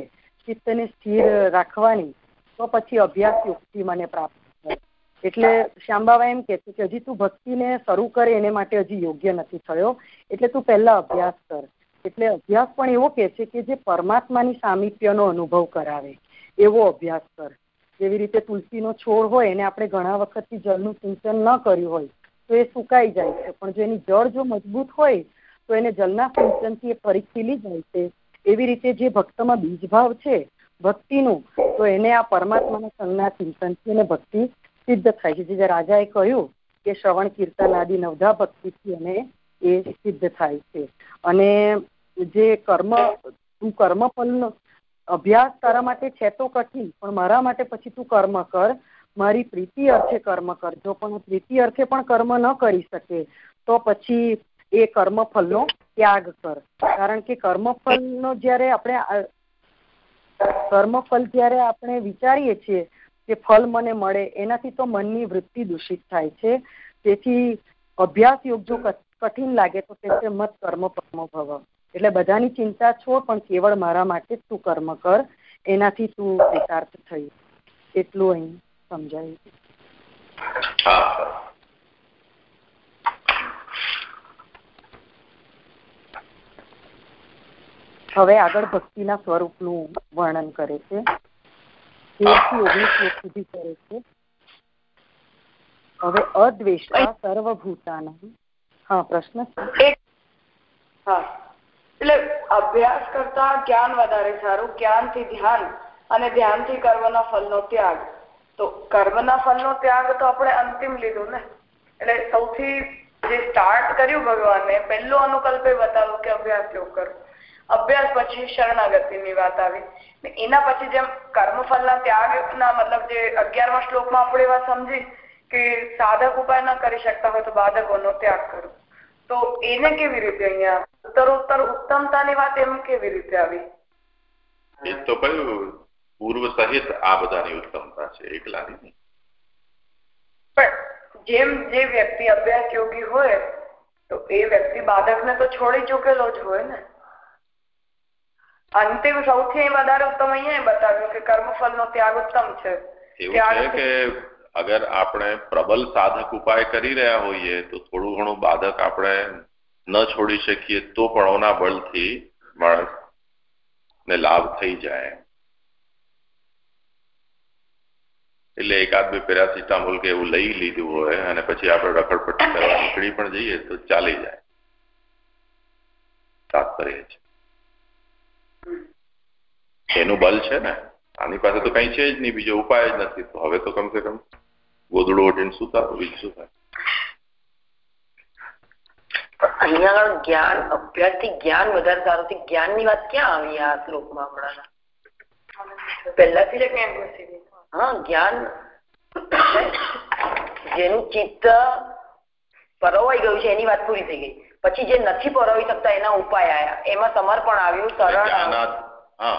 ચિત્તને સ્થિર રાખવાની, તો પછી અભ્યાસ યુક્તિ મને પ્રાપ્ત થાય. એટલે શ્યામબાબા એમ કે કે હજી તું ભક્તિને શરૂ કરે એને માટે હજી યોગ્ય નથી થયો. એટલે તું પહેલા અભ્યાસ કર. એટલે અભ્યાસ પણ એવો કે છે કે જે પરમાત્માની સામીપ્યનો અનુભવ કરાવે, એવો અભ્યાસ કર. જેવી રીતે તુલસીનો છોડ હોય, એને આપણે ઘણા વખતથી જળનું સિંચન ન કર્યું હોય તો એ સુકાઈ જાય છે. પણ જો એની જળ જો મજબૂત હોય, તો એને જલના સિંચનથી એ ફરી ખીલી જાય છે. એવી રીતે જે ભક્તમાં બીજભાવ છે, ભક્તિનું, તો એને આ પરમાત્માના સંજ્ઞા ચિંતનથી એને ભક્તિ સિદ્ધ થાય છે. જે રાજાએ કહ્યું કે શ્રવણ, કીર્તન આદિ નવધા ભક્તિથી એને એ સિદ્ધ થાય છે. અને જે કર્મ, તું કર્મ ફલનો અભ્યાસ તારા માટે છે તો કઠિન, પણ મારા માટે પછી તું કર્મ કર. મારી પ્રીતિ અર્થે કર્મ કરજો, પણ પ્રીતિ અર્થે પણ કર્મ ન કરી શકે, તો પછી એ કર્મફળનો ત્યાગ કર. કારણ કે કર્મફળનો જ્યારે આપણે કર્મફળ જ્યારે આપણે વિચારીએ છીએ કે ફળ મને મળે, એનાથી તો મનની વૃત્તિ દૂષિત થાય છે. તેથી અભ્યાસ યોગ જો કઠિન લાગે તો તે મત કર્મ પરમો ભવ એટલે બધાની ચિંતા છોડ પણ કેવળ મારા માટે તું કર્મ કર, એનાથી તું કૃતાર્થ થઈ એટલું અહીં. સમજાયું. હવે આગળ ભક્તિના સ્વરૂપનું વર્ણન કરે છે. તેરથી ઓગણીસ શ્લોક સુધી કરે છે. હવે અદ્વેષતા સર્વભૂતાના. હા પ્રશ્ન હા. એટલે અભ્યાસ કરતા જ્ઞાન વધારે સારું. જ્ઞાનથી ધ્યાન અને ધ્યાનથી કર્મના ફલનો ત્યાગ. તો કર્મના ફળનો ત્યાગ તો આપણે અંતિમ લીધું ને. એટલે સૌથી જે સ્ટાર્ટ કર્યું ભગવાને પહેલો અનુકલ્પે બતાવ્યું કે અભ્યાસ યોગ કરો. અભ્યાસ પછી શરણાગતિની વાત આવી. એના પછી જેમ કર્મફળના ત્યાગના મતલબ જે અગિયારમા શ્લોકમાં આપણે વાત સમજી કે સાધક ઉપાય ના કરી શકતા હોય તો બાધકોનો ત્યાગ કરો. તો એને કેવી રીતે અહીંયા ઉત્તરોત્તર ઉત્તમતાની વાત એમ કેવી રીતે આવી? એ તો કયું પૂર્વ સહિત આ બધાની ઉત્તમતા છે એકલાની પણ જેમ જે વ્યક્તિ અભ્યાસ યોગી હોય તો એ વ્યક્તિ બાધકને તો છોડી ચૂકેલો જ હોય ને. અંતિમ સૌથી વધારે ઉત્તમ અહીંયા બતાવ્યું કે કર્મફળ નો ત્યાગ ઉત્તમ છે. એવું છે કે અગર આપણે પ્રબલ સાધક ઉપાય કરી રહ્યા હોઈએ તો થોડું ઘણું બાધક આપણે ન છોડી શકીએ તો પણ ઓના બળથી માણસ ને લાભ થઈ જાય. એટલે એકાદ બે પેરાસિટામોલ કે એવું લઈ લીધું હોય અને પછી આપણે રખડપટ્ટી કરવા નીકળી પણ જઈએ તો ચાલી જાય. તાત્પર્ય છે. એનું બલ છે ને આની પાસે તો કઈ છે જ નહીં બીજો ઉપાય જ નથી. તો હવે તો કમસે કમ ગોદડું ઓઢીને સુતા બીજું શું થાય? અહીંયા જ્ઞાન અભ્યાસથી જ્ઞાન વધારે સારું. ની વાત ક્યાં આવી આ શ્લોકમાં હમણાં? પહેલાથી જ હા જ્ઞાન જેનું ચિત્ત પરોવાઈ ગયું છે એની વાત પૂરી થઈ ગઈ. પછી જે નથી પરોવી શકતા એના ઉપાય આવ્યા એમાં સમર્પણ આવ્યું સરળ હા.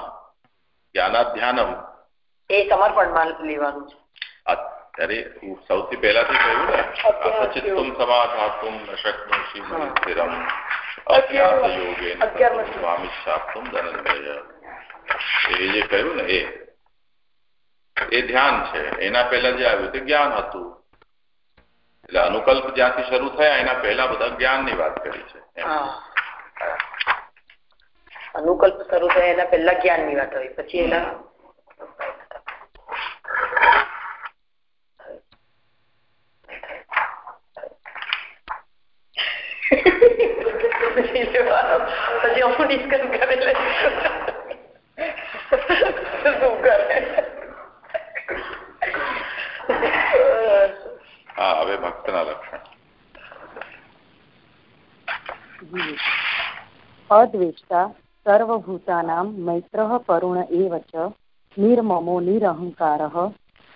જ્ઞાનાધ્યાનમ. એ સમર્પણમાં લેવાનું છે. અત્યારે સૌથી પહેલાથી કહ્યું ને અપચિત્તમ સમાધાતુમ ન શક્નોષિ સ્થિરમ. અભ્યાસ યોગે સ્વામી શાસ્ત્રમ ધનંજય. એ જે કહ્યું ને એ એ ધ્યાન છે. એના પહેલા જે આવ્યું તે જ્ઞાન હતું. એટલે અનુકલ્પ જ્યાંથી શરૂ થયા, એના પહેલા બધા જ્ઞાનની વાત કરી છે. અનુકલ્પ શરૂ થયા, એના પહેલા જ્ઞાનની વાત હોય. પછી એના પછી અમુક ડિસ્કસ કરે કરે? હા, હવે ભક્તના લક્ષણ. અદ્વેષ્ટા સર્વભૂતાનામ મૈત્ર કરુણ એવ ચ, નિર્મમો નિરહંકારઃ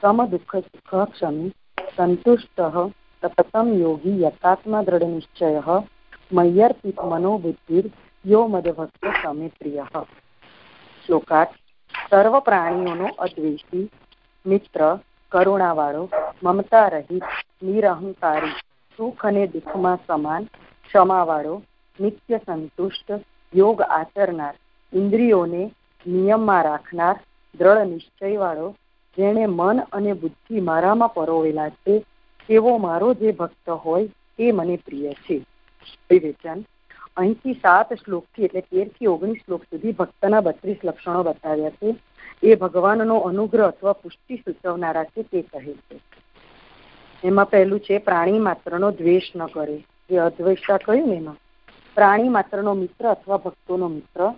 સમદુઃખ સુખ ક્ષમી સંતુષ્ટ સતતમ યોગી યથાત્મા દ્રઢ નિશ્ચય મય્યર્પિત મનોબુદ્ધિર યો મદભક્ત સમે પ્રિય શ્લોકાર્થ સર્વ પ્રાણીઓનો અદ્વેષી, મિત્ર, કરુણાવાળો મમતા રહિત નિરહંકારી, સુખ અને દુઃખમાં સમાન, ક્ષમાવાળો, નિત્ય સંતુષ્ટ, યોગ આચરનાર, ઇન્દ્રિયોને નિયમમાં રાખનાર, દ્રઢ નિશ્ચયવાળો, જેણે મન અને બુદ્ધિ મારામાં પરોવેલા છે, તેવો મારો જે ભક્ત હોય તે મને પ્રિય છે. વિવેચન અહીંથી સાત શ્લોકથી એટલે તેરથી ઓગણીસ શ્લોક સુધી ભક્તના બત્રીસ લક્ષણો બતાવ્યા છે. એ ભગવાનનો અનુગ્રહ અથવા પુષ્ટિ સૂચવનારા છે તે કહે છે. એમાં પહેલું છે, પ્રાણી માત્રનો દ્વેષ ન કરે. જે અદ્વેષતા કહ્યું ને એમાં. પ્રાણી માત્રનો મિત્ર અથવા ભક્તોનો મિત્ર.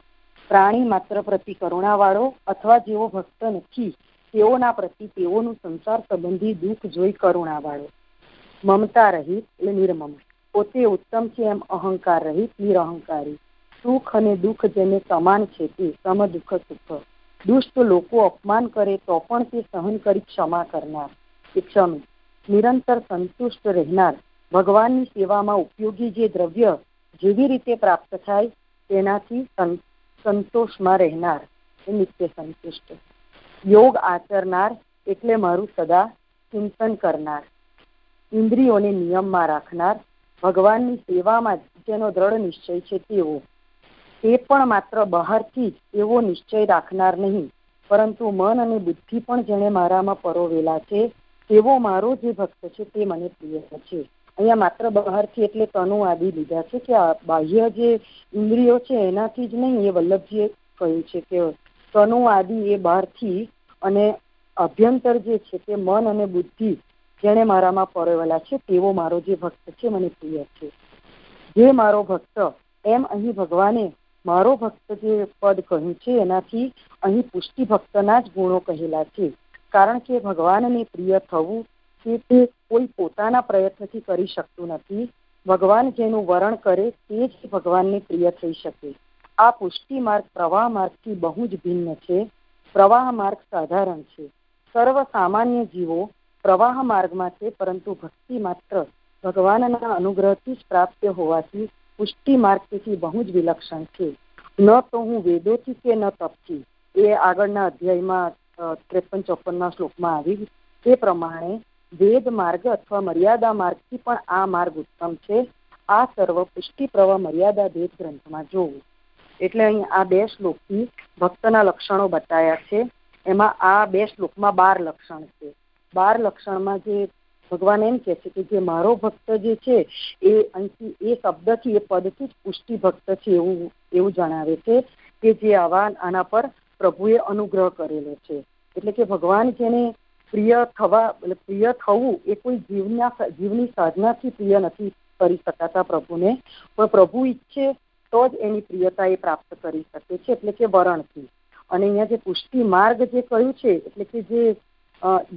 પ્રાણી માત્ર પ્રતિ કરુણાવાળો અથવા જેવો ભક્ત નથી. તેઓના પ્રતિ તેઓનું સંસાર સંબંધી દુઃખ જોઈ કરુણાવાળો. મમતા રહિત એટલે નિર્મમ. પોતે ઉત્તમ છે એમ અહંકાર રહિત, નિરહંકારી. સુખ અને દુઃખ જેને સમાન છે તે સમ દુઃખ સુખ. દુષ્ટ લોકો અપમાન કરે તો પણ તે સહન કરી ક્ષમા કરનાર. એ ક્ષમી. નિરંતર સંતુષ્ટ રહેનાર ભગવાનની સેવામાં ઉપયોગી જે દ્રવ્ય જેવી રીતે પ્રાપ્ત થાય, તેનાથી સંતોષમાં રહેનાર. એ નિત્ય સંતુષ્ટ. યોગ આચરનાર એટલે મારું સદા ચિંતન કરનાર. ઇન્દ્રિયોને નિયમમાં રાખનાર, ભગવાનની સેવામાં જેનો દ્રઢ નિશ્ચય છે તેવો. તે પણ માત્ર બહારથી જ એવો નિશ્ચય રાખનાર નહીં, પરંતુ મન અને બુદ્ધિ પણ જેણે મારામાં પરોવેલા છે તેવો મારો જે ભક્ત છે તે મને પ્રિય છે. અહીંયા માત્ર બહારથી એટલે તનુ આદિ લીધા છે કે બાહ્ય જે ઇન્દ્રિયો છે એનાથી જ નહીં, એ વલ્લભજીએ કહ્યું છે કે તનુ આદિ એ બહારથી અને અભ્યંતર જે છે તે મન અને બુદ્ધિ જેણે મારામાં પરોવેલા છે, તેવો મારો જે ભક્ત છે મને પ્રિય છે. જે મારો ભક્ત, એમ અહીં ભગવાને મારો ભક્ત જે પદ કહ્યું છે, એનાથી અહીં પુષ્ટિ ભક્તના જ ગુણો કહેલા છે. કારણ કે ભગવાનને પ્રિય થવું કે તે કોઈ પોતાના પ્રયત્નથી કરી શકતું નથી. ભગવાન જેનું વરણ કરે તે જ ભગવાનને પ્રિય થઈ શકે. આ પુષ્ટિ માર્ગ પ્રવાહ માર્ગથી બહુ જ ભિન્ન છે. પ્રવાહ માર્ગ સાધારણ છે. સર્વ સામાન્ય જીવો પ્રવાહ માર્ગમાં છે, પરંતુ ભક્તિ માત્ર ભગવાનના અનુગ્રહથી જ પ્રાપ્ત હોવાથી પુષ્ટિ માર્ગથી બહુ જ વિલક્ષણ છે. ન તો હું વેદોથી કે ન તપથી. એ આગળના અધ્યાયમાં ત્રેપન ચોપનના શ્લોકમાં આવી તે પ્રમાણે વેદ માર્ગ અથવા મર્યાદા માર્ગથી પણ આ માર્ગ ઉત્તમ છે. આ સર્વ પુષ્ટિ પ્રવાહ મર્યાદા ભેદ ગ્રંથમાં જોવું. એટલે અહીં આ બે શ્લોકથી ભક્તના લક્ષણો બતાવ્યા છે. એમાં આ બે શ્લોકમાં બાર લક્ષણ છે. બાર લક્ષણમાં જે ભગવાન એમ કે છે કે જે મારો ભક્ત જે છે, એ અહીંથી એ શબ્દથી, એ પદથી જ પુષ્ટિ ભક્ત છે એવું એવું જણાવે છે કે જે આવા આના પર પ્રભુએ અનુગ્રહ કરેલો છે. એટલે કે ભગવાન જેને પ્રિય થવા પ્રિય થવું એ કોઈ જીવના, જીવની સાધનાથી પ્રિય નથી કરી શકાતા પ્રભુને. પણ પ્રભુ ઈચ્છે તો જ એની પ્રિયતા એ પ્રાપ્ત કરી શકે છે, એટલે કે વરણથી. અને અહીંયા જે પુષ્ટિ માર્ગ જે કહ્યું છે, એટલે કે જે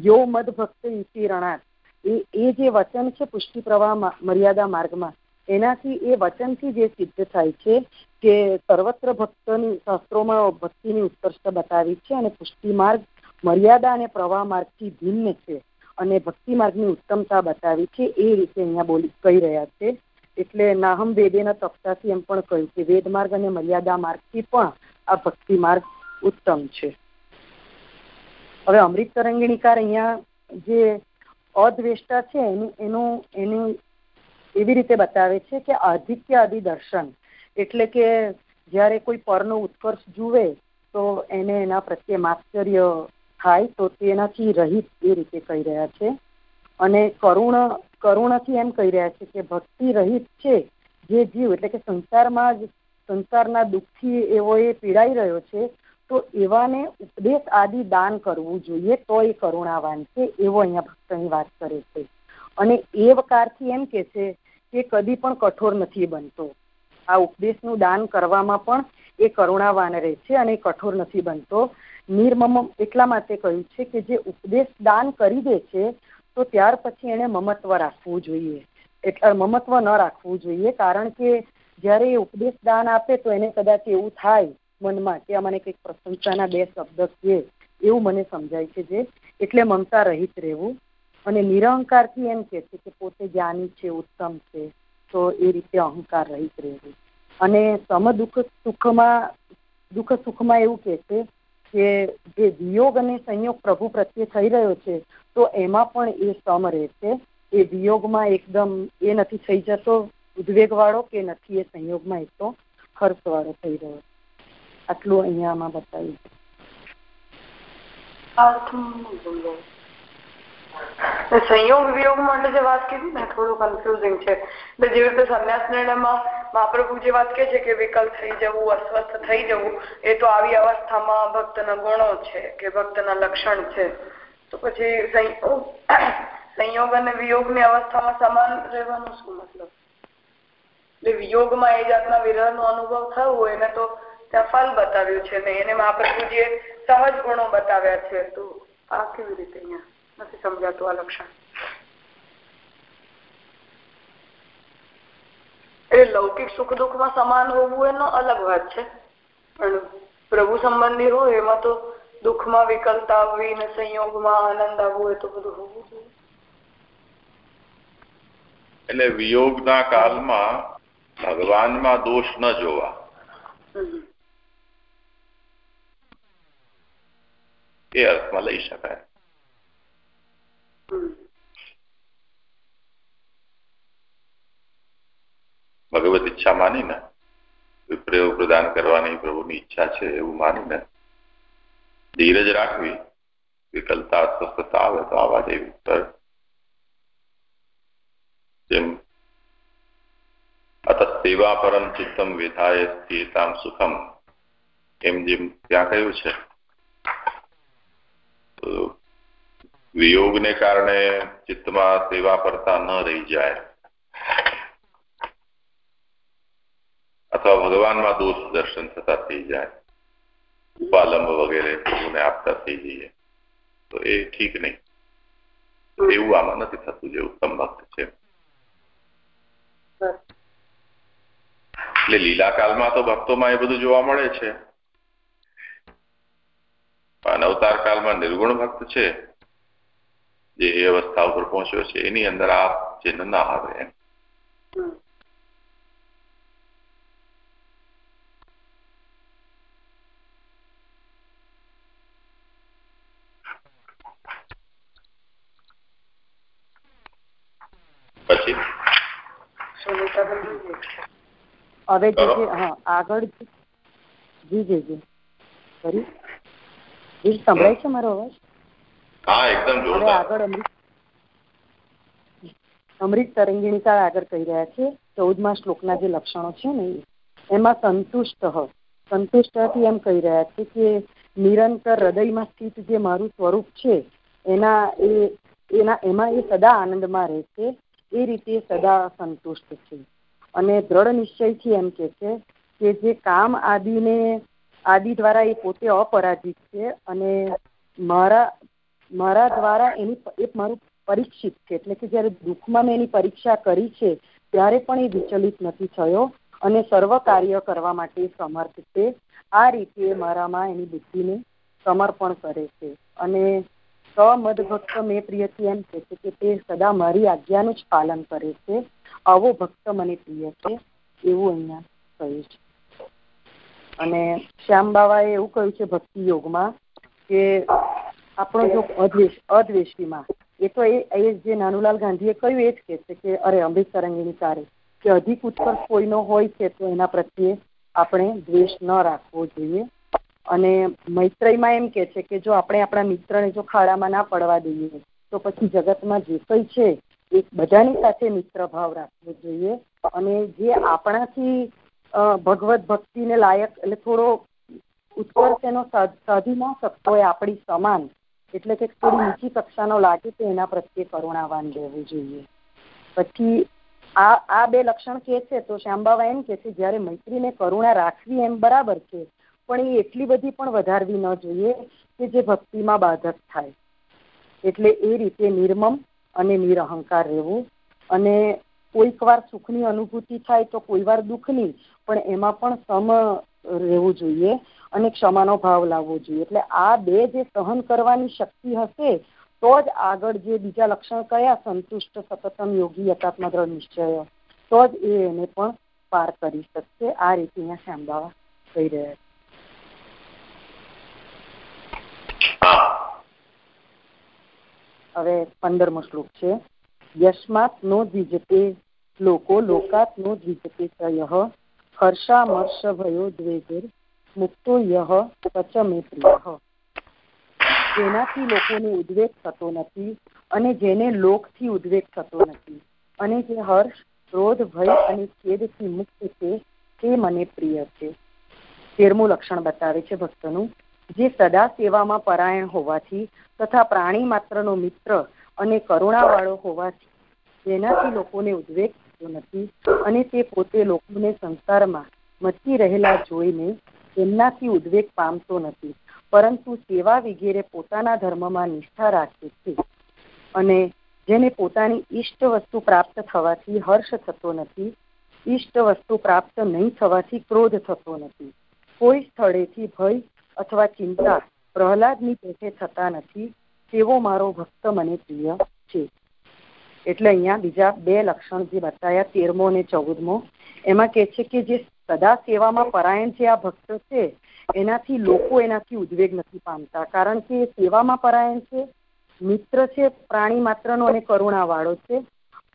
યો મદ ભક્ત ઇતિ રણાટ એ એ જે વચન છે પુષ્ટિ પ્રવાહ મર્યાદા માર્ગમાં એનાથી એ વચનથી જે સિદ્ધ થાય છે કે સર્વત્ર ભક્તની, શાસ્ત્રોમાં ભક્તિની ઉત્કર્ષતા બતાવી છે અને પુષ્ટિ માર્ગ, મર્યાદા અને પ્રવાહ માર્ગથી ભિન્ન છે અને ભક્તિ માર્ગની ઉત્તમતા બતાવી છે, એ રીતે અહીંયા બોલી, કહી રહ્યા છે. એટલે નાહમ વેદેના તપતાથી એમ પણ કહ્યું કે વેદ માર્ગ અને મર્યાદા માર્ગથી પણ આ ભક્તિ માર્ગ ઉત્તમ છે. હવે અમૃત તરંગીણીકાર અહીંયા જે અદ્વેષ્ટા છે, એનું એનું એનું એવી રીતે બતાવે છે કે આધિત્ય આદિ દર્શન એટલે કે જ્યારે કોઈ પરનો ઉત્કર્ષ જુએ તો એને એના પ્રત્યે માત્સર્ય થાય તો તેનાથી રહિત એ રીતે કહી રહ્યા છે. અને કરુણ, કરુણથી એમ કહી રહ્યા છે કે ભક્તિ રહિત છે જે જીવ એટલે કે સંસારમાં જ, સંસારના દુઃખથી એવો એ પીડાઈ રહ્યો છે તો એવાને ઉપદેશ આદિ દાન કરવું જોઈએ તો એ કરુણાવાન છે, એવો અહીંયા ભક્તની વાત કરે છે. અને એ વકારથી એમ કે છે કે કદી પણ કઠોર નથી બનતો. આ ઉપદેશનું દાન કરવામાં પણ એ કરુણાવાન રહે છે અને કઠોર નથી બનતો. નિર્મમ એટલા માટે કહ્યું છે કે જે ઉપદેશ દાન કરી દે છે, તો ત્યાર પછી એને મમત્વ રાખવું જોઈએ. એટલે મમત્વ ન રાખવું જોઈએ, કારણ કે જ્યારે એ ઉપદેશ દાન આપે તો એને કદાચ એવું થાય મનમાં કે મને કંઈક પ્રશંસાના બે શબ્દ છે એવું મને સમજાય છે જે. એટલે મમતા રહિત રહેવું. અને નિરહંકારથી એમ કે છે કે પોતે જ્ઞાની છે, ઉત્તમ છે. તો એ રીતે અહંકાર રહિત રહેવું અને સમ દુઃખ સુખમાં દુઃખ સુખમાં એવું કે છે કે જે વિયોગ અને સંયોગ પ્રભુ પ્રત્યે થઈ રહ્યો છે, તો એમાં પણ એ સમ રહે છે. એ વિયોગમાં એકદમ એ નથી થઈ જતો ઉદ્વેગ વાળો કે નથી એ સંયોગમાં એ તો ખર્ચ વાળો થઈ રહ્યો આટલું અહીંયા આમાં બતાવ્યું સંયોગ વિયોગ માટે જે વાત કીધી ને, થોડું કન્ફ્યુઝિંગ છે. એટલે જેવી રીતે સંન્યાસ નિર્ણયમાં મહાપ્રભુ જે વાત કે છે કે વિકલ્પ થઈ જવું, અસ્વસ્થ થઈ જવું, એ તો આવી અવસ્થામાં ભક્તના ગુણો છે કે ભક્તના લક્ષણ છે. તો પછી સંયોગ અને વિયોગની અવસ્થામાં સમાન રહેવાનું શું મતલબ? એટલે વિયોગમાં એ જાતના વિરહનો અનુભવ થયો એને તો ત્યાં ફલ બતાવ્યું છે ને, એને મહાપ્રભુજીએ સહજ ગુણો બતાવ્યા છે. તો આ કેવી રીતે અહીંયા? નથી સમજાતું આ લક્ષણ. એ લૌકિક સુખ દુઃખમાં સમાન હોવું એનો અલગ વાત છે. પણ પ્રભુ સંબંધી હોય એમાં તો દુઃખમાં વિકલતા આવવી ને સંયોગમાં આનંદ આવવો એ તો બધું હોવું જોઈએ એટલે વિયોગના કાળમાં ભગવાનમાં દોષ ન જોવા. એ અર્થમાં લઈ શકાય. ભગવત ઈચ્છા માનીને વિપ્રયોગ પ્રદાન કરવાની પ્રભુની ઈચ્છા છે એવું માનીને, ધીરજ રાખવી, વિકલતા અસ્વસ્થતા આવે તો આવા દેવી પર જેમ અત સેવા પરમ ચિત્તમ વિધાય સ્થિરતામ સુખમ, એમ જેમ ત્યાં કહ્યું છે વિયોગને કારણે ચિત્તમાં સેવા કરતા ન રહી જાય. અથવા ભગવાનમાં દોષ દર્શન થતા થઈ જાય. ઉપાલંબ વગેરે પ્રભુને આપતા થઈ જઈએ. તો એ ઠીક નહીં. એવું આમાં નથી થતું જે ઉત્તમ ભક્ત છે. એટલે લીલાકાલમાં તો ભક્તોમાં એ બધું જોવા મળે છે. અવતાર કાળમાં નિર્ગુણ ભક્ત છે. જે એ અવસ્થા ઉપર પહોંચ્યો છે એની અંદર આ ચિહ્ન ના આવે એમ. પછી? હવે જે હા આગળ જી જી જી કરી. સંભળાય છે મારો અવાજ? હા એકદમ હવે આગળ અમૃત અમૃત કહી રહ્યા છે. ચૌદમા શ્લોકના જે લક્ષણો છે ને એમાં સંતુષ્ટ સંતુષ્ટથી એમ કહી રહ્યા છે કે નિરંતર હૃદયમાં સ્થિત જે મારું સ્વરૂપ છે એના એ એના એમાં એ સદા આનંદમાં રહે છે. એ રીતે સદા સંતુષ્ટ છે. અને દ્રઢ નિશ્ચયથી એમ કે છે કે જે કામ આદિને આદિ દ્વારા એ પોતે અપરાજિત છે અને મારા મારા દ્વારા એની એ મારું પરીક્ષિત છે, એટલે કે જ્યારે દુઃખમાં મેં એની પરીક્ષા કરી છે, ત્યારે પણ એ વિચલિત નથી થયો અને સર્વ કાર્ય કરવા માટે સમર્થ છે. આ રીતે મારામાં એની બુદ્ધિને સમર્પણ કરે છે. અને સમદભક્ત મેં પ્રિયથી એમ કહે છે કે તે સદા મારી આજ્ઞાનું જ પાલન કરે છે. આવો ભક્ત મને પ્રિય છે એવું અહીંયા કહ્યું છે. અને શ્યામ બાવાએ એવું કહ્યું છે ભક્તિ યોગમાં કે આપણો જો અદ્વેષ અદ્વેષીમાં એ તો એ જે નાનુલાલ ગાંધીએ કહ્યું એ જ કે છે કે અરે અમૃત તરંગીની તારે. કે અધિક ઉત્કર્ષ કોઈનો હોય છે તો એના પ્રત્યે આપણે દ્વેષ ન રાખવો જોઈએ. અને મૈત્રીમાં એમ કે છે કે જો આપણે આપણા મિત્રને જો ખાડામાં ના પડવા દઈએ તો પછી જગતમાં જે કંઈ છે એ બધાની સાથે મિત્ર ભાવ રાખવો જોઈએ. અને જે આપણાથી ભગવત ભક્તિને લાયક એટલે થોડો ઉત્કર્ષ એનો સાધી ન શકતો હોય આપણી સમાન એટલે કે થોડી નીચી કક્ષાનો લાગે તો એના પ્રત્યે કરુણાવાન રહેવું જોઈએ. પછી આ આ બે લક્ષણ કે છે તો શ્યામબાવા એમ કે છે, જ્યારે મૈત્રીને કરુણા રાખવી એમ બરાબર છે, પણ એ એટલી બધી પણ વધારવી ન જોઈએ કે જે ભક્તિમાં બાધક થાય. એટલે એ રીતે નિર્મમ અને નિરહંકાર રહેવું. અને કોઈક વાર સુખની અનુભૂતિ થાય તો કોઈ વાર દુઃખની, પણ એમાં પણ સમ રહેવું જોઈએ. અને ક્ષમાનો ભાવ લાવવો જોઈએ. એટલે આ બે જે સહન કરવાની શક્તિ હશે, તો જ આગળ જે બીજા લક્ષણ કયા, સંતુષ્ટ, સતતમ યોગી યથાત્મા દ્રઢ નિશ્ચય, તો જ એ એને પણ પાર કરી શકશે. આ રીતે અહીંયા શ્યામબાવા કહી રહ્યા હવે પંદરમો શ્લોક છે. યસ્માત નો દ્વિજતે લોકો, લોકાત નો દ્વિજતે હર્ષામર્ષ ભયો દ્વેગર મુક્તો યહ પ્રિય. જેનાથી લોકોને ઉદ્વેગ થતો નથી અને જેને લોકથી ઉદ્વેગ થતો નથી. અને જે હર્ષ, ક્રોધ, ભય અને ખેદથી મુક્ત છે, તે મને પ્રિય છે. તેરમું લક્ષણ બતાવે છે ભક્તનું. જે સદા સેવામાં પરાયણ હોવાથી તથા પ્રાણી માત્રનો મિત્ર અને કરુણાવાળો હોવાથી જેનાથી લોકોને ઉદ્વેગ થતો નથી અને તે પોતે લોકોને સંસારમાં મચી રહેલા જોઈને તેમનાથી ઉદ્વેગ પામતો નથી, પરંતુ સેવા વિગેરે પોતાના ધર્મમાં નિષ્ઠા રાખે છે અને જેને પોતાની ઈષ્ટ વસ્તુ પ્રાપ્ત થવાથી હર્ષ થતો નથી, ઈષ્ટ વસ્તુ પ્રાપ્ત નહીં થવાથી ક્રોધ થતો નથી, કોઈ સ્થળેથી ભય અથવા ચિંતા પ્રહલાદની પેઠે થતા નથી, તેવો મારો ભક્ત મને પ્રિય છે. એટલે અહીંયા બીજા બે લક્ષણ જે બતાવ્યા તેરમો અને ચૌદમો, એમાં કે છે કે જે સદા સેવામાં પરાયણ જે આ ભક્ત છે, એનાથી લોકો એનાથી ઉદ્વેગ નથી પામતા. કારણ કે સેવામાં પરાયણ છે, મિત્ર છે, પ્રાણી માત્રનો અને કરુણાવાળો છે.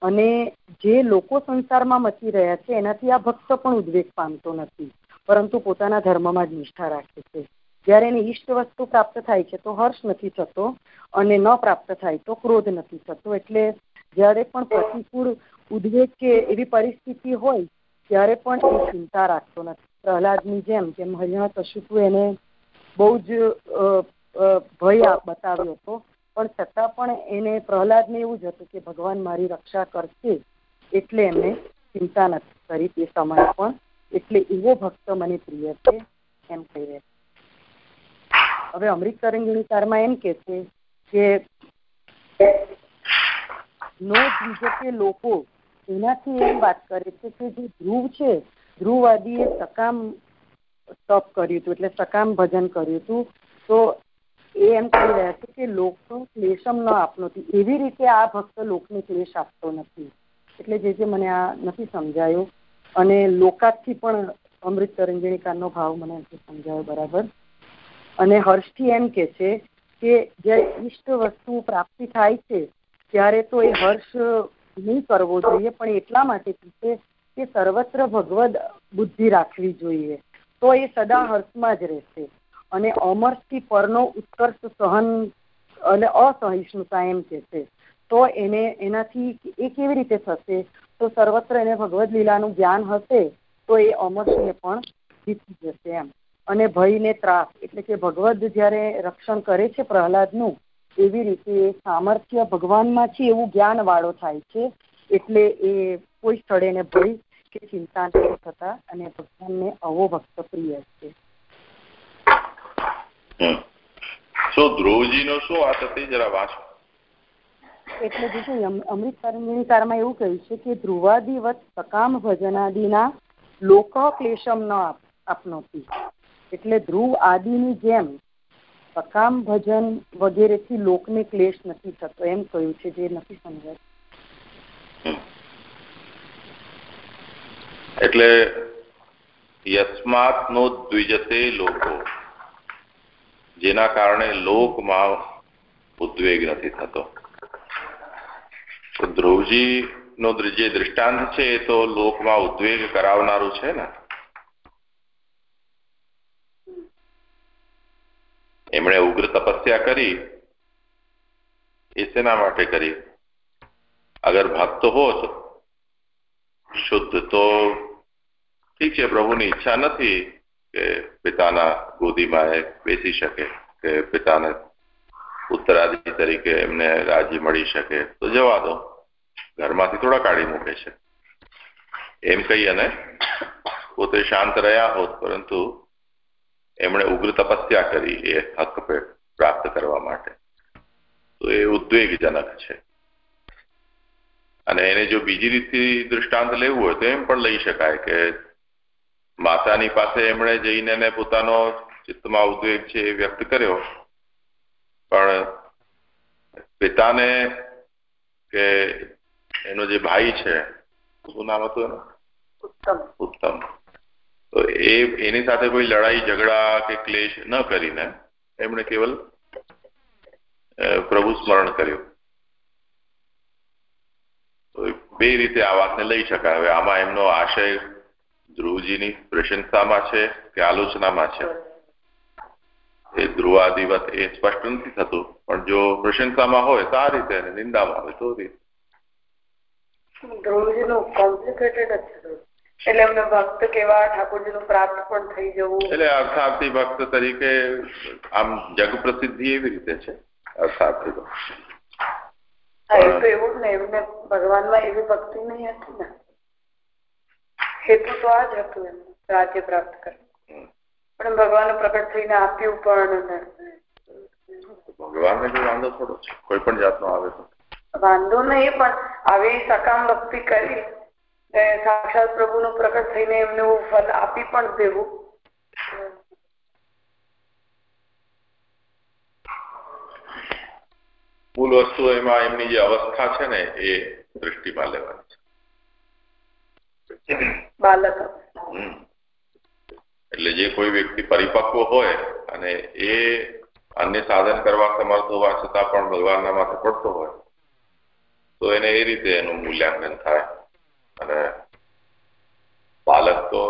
અને જે લોકો સંસારમાં મચી રહ્યા છે, એનાથી આ ભક્ત પણ ઉદ્વેગ પામતો નથી. પરંતુ પોતાના ધર્મમાં જ નિષ્ઠા રાખે છે. જ્યારે એની ઈષ્ટ વસ્તુ પ્રાપ્ત થાય છે, તો હર્ષ નથી થતો અને ન પ્રાપ્ત થાય તો ક્રોધ નથી થતો. એટલે જ્યારે પણ પ્રતિકૂળ ઉદ્વેગ કે એવી પરિસ્થિતિ હોય ત્યારે પણ એ ચિંતા રાખતો નથી. પ્રહલાદની જેમ જેમ હરિયાણા કશુકુ એને બહુ જ ભય બતાવ્યો હતો. પણ છતાં પણ એને પ્રહલાદને એવું જ હતું કે ભગવાન મારી રક્ષા કરશે એટલે એમને ચિંતા નથી કરી. તે સમયે પણ એટલે એવો ભક્ત મને પ્રિય છે એમ કહી રહ્યા હવે અમૃત તરંગીણીકારમાં એમ કે છે કે નો દ્વિજતે લોકો એનાથી એમ વાત કરે છે કે જે ધ્રુવ છે, ધ્રુવવાદીએ સકામ તપ કર્યું હતું, એટલે સકામ ભજન કર્યું હતું. તો એ એમ કહી રહ્યા છે કે લોકનો ક્લેશમ ન આપનો એવી રીતે આ ભક્ત લોકને ક્લેશ આપતો નથી. એટલે જે જે મને આ નથી સમજાયું. અને લોકાથી પણ અમૃત તરંગીણીકારનો ભાવ મને નથી સમજાયો બરાબર. અને હર્ષથી એમ કે છે કે જે ઈષ્ટ વસ્તુ પ્રાપ્તિ થાય છે, ત્યારે તો એ હર્ષ નહીં કરવો જોઈએ, પણ એટલા માટે છે કે સર્વત્ર ભગવદ બુદ્ધિ રાખવી જોઈએ. તો એ સદા હર્ષમાં જ રહેશે. અને અમરથી પરનો ઉત્કર્ષ સહન અને અસહિષ્ણુતા એમ કે છે તો એને, એનાથી એ કેવી રીતે થશે? તો સર્વત્ર એને ભગવદ લીલાનું જ્ઞાન હશે, તો એ અમરસિંહ પણ જીતી જશે એમ. અને ભયને ત્રાસ, એટલે કે ભગવદ જ્યારે રક્ષણ કરે છે પ્રહલાદનું એવી રીતે સામર્થ્ય ભગવાનમાંથી એવું જ્ઞાન વાળો થાય છે એટલે એ કોઈ સ્થળે એને ભય કે ચિંતા નથી થતા અને ભગવાનને અવો ભક્ત પ્રિય છે. શું ધ્રુવજીનો શું આ થતી? જરા વાંચો. એટલે બીજું અમૃત તરંગીણીકારમાં એવું કહ્યું છે કે ધ્રુવાદિવત સકામ ભજનાદિના લોક ક્લેશમ ન આપનોતી. એટલે ધ્રુવ આદિની જેમ સકામ ભજન વગેરેથી લોકને ક્લેશ નથી થતો, એમ કહ્યું છે, જે નથી સમજાય એટલે યસ્માત નો દ્વિજતે લોકો, જેના કારણે લોકમાં ઉદ્વેગ નથી થતો. તો ધ્રુવજી નો જે દૃષ્ટાંત છે એ તો લોકમાં ઉદ્વેગ કરાવનારું છે ને? એમણે ઉગ્ર તપસ્યા કરી, એ શેના માટે કરી. અગર ભક્ત હોત, શુદ્ધ તો ઠીક છે, પ્રભુની ઈચ્છા નથી કે પિતાના ગોદીમાં એ બેસી શકે, કે પિતાને ઉત્તરાધિ તરીકે એમને રાજી મળી શકે. તો જવા દો. ઘરમાંથી થોડા કાઢી મૂકે છે. એમ કહી અને પોતે શાંત રહ્યા હોત, પરંતુ એમણે ઉગ્ર તપસ્યા કરી એ હક પ્રાપ્ત કરવા માટે. તો એ ઉદ્વેગજનક છે. અને એને જો બીજી રીતથી દૃષ્ટાંત લેવું હોય તો એમ પણ લઈ શકાય કે માતાની પાસે એમણે જઈને એને પોતાનો ચિત્તમાં ઉદ્વેગ છે એ વ્યક્ત કર્યો. પણ પિતાને કે એનો જે ભાઈ છે શું નામ હતું એનું? ઉત્તમ. ઉત્તમ. તો એની સાથે કોઈ લડાઈ, ઝઘડા કે ક્લેશ ન કરીને એમણે કેવલ પ્રભુ સ્મરણ કર્યું. બે રીતે આ વાતને લઈ શકાય. હવે આમાં એમનો આશય ધ્રુવજીની પ્રશંસામાં છે કે આલોચનામાં છે? એ ધ્રુવાદિવત એ સ્પષ્ટ નથી થતું. પણ જો પ્રશંસામાં હોય તો આ રીતે નિંદામાં હોય તો રીતે. ધ્રુવજીનું કોમ્પ્લિકેટેડ એટલે એમને ભક્ત કેવા ઠાકોરજીનું પ્રાપ્ત પણ થઈ જવું. એટલે અર્થાર્થી ભક્ત તરીકે આમ જગ પ્રસિદ્ધિ એવી રીતે છે અર્થાર્થી ભક્ત. એવું ને એમને ભગવાનમાં એવી ભક્તિ નહીં હતી ને. હેતુ તો આ જ હતું એમ રાજ્ય પ્રાપ્ત કરવું. પણ ભગવાન પ્રગટ થઈને આપ્યું પણ ભગવાનને કોઈ વાંધો થોડો છે? કોઈ પણ જાતનો આવે તો. વાંધો નહીં પણ આવી સકામ ભક્તિ કરી. સાક્ષાત પ્રભુનું પ્રકટ થઈને એમને ફલ આપી પણ દેવું. મૂળ વસ્તુ એમાં એમની જે અવસ્થા છે ને એ દ્રષ્ટિમાં લેવાની છે. બાલક. એટલે જે કોઈ વ્યક્તિ પરિપક્વ હોય અને એ અન્ય સાધન કરવા સમર્થ હોવા છતાં પણ ભગવાનના માથે પડતો હોય તો એને એ રીતે એનું મૂલ્યાંકન થાય. અને બાળક તો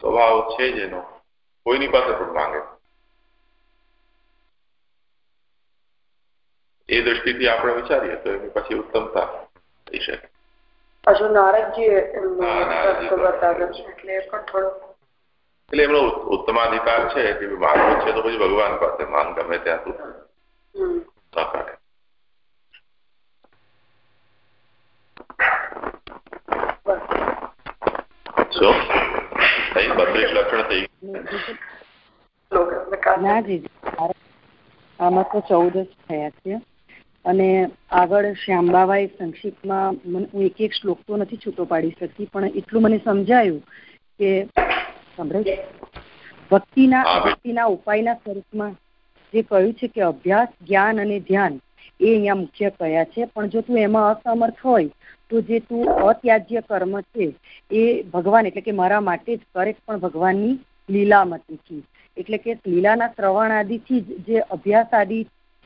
સ્વભાવ છે જ એનો. કોઈની પાસે પણ માંગે. એ દ્રષ્ટિથી આપણે વિચારીએ તો એની પછી ઉત્તમતા થઈ શકે. હજુ નારદજી એટલે એટલે એમનો ઉત્તમાધિકાર છે કે માનવું છે તો પછી ભગવાન પાસે માન ગમે ત્યાં સુધી. ન કાઢે. શું થઈ બત્રીસ લક્ષણ થઈ આમાં તો ચૌદ જ થયા છે. અને આગળ શ્યામબાવાએ સંક્ષિપ્તમાં હું એક એક શ્લોક તો નથી છૂટો પાડી શકતી પણ એટલું મને સમજાયું કે સંભળાય ભક્તિના ભક્તિના ઉપાયના સ્વરૂપમાં જે કહ્યું છે કે અભ્યાસ જ્ઞાન અને ધ્યાન એ અહીંયા મુખ્ય કયા છે? પણ જો તું એમાં અસમર્થ હોય, તો જે તું અત્યાજ્ય કર્મ છે, એ ભગવાન એટલે કે મારા માટે જ કરે પણ ભગવાનની લીલામતીથી એટલે કે લીલાના શ્રવણ આદિથી જ જે અભ્યાસ આદિ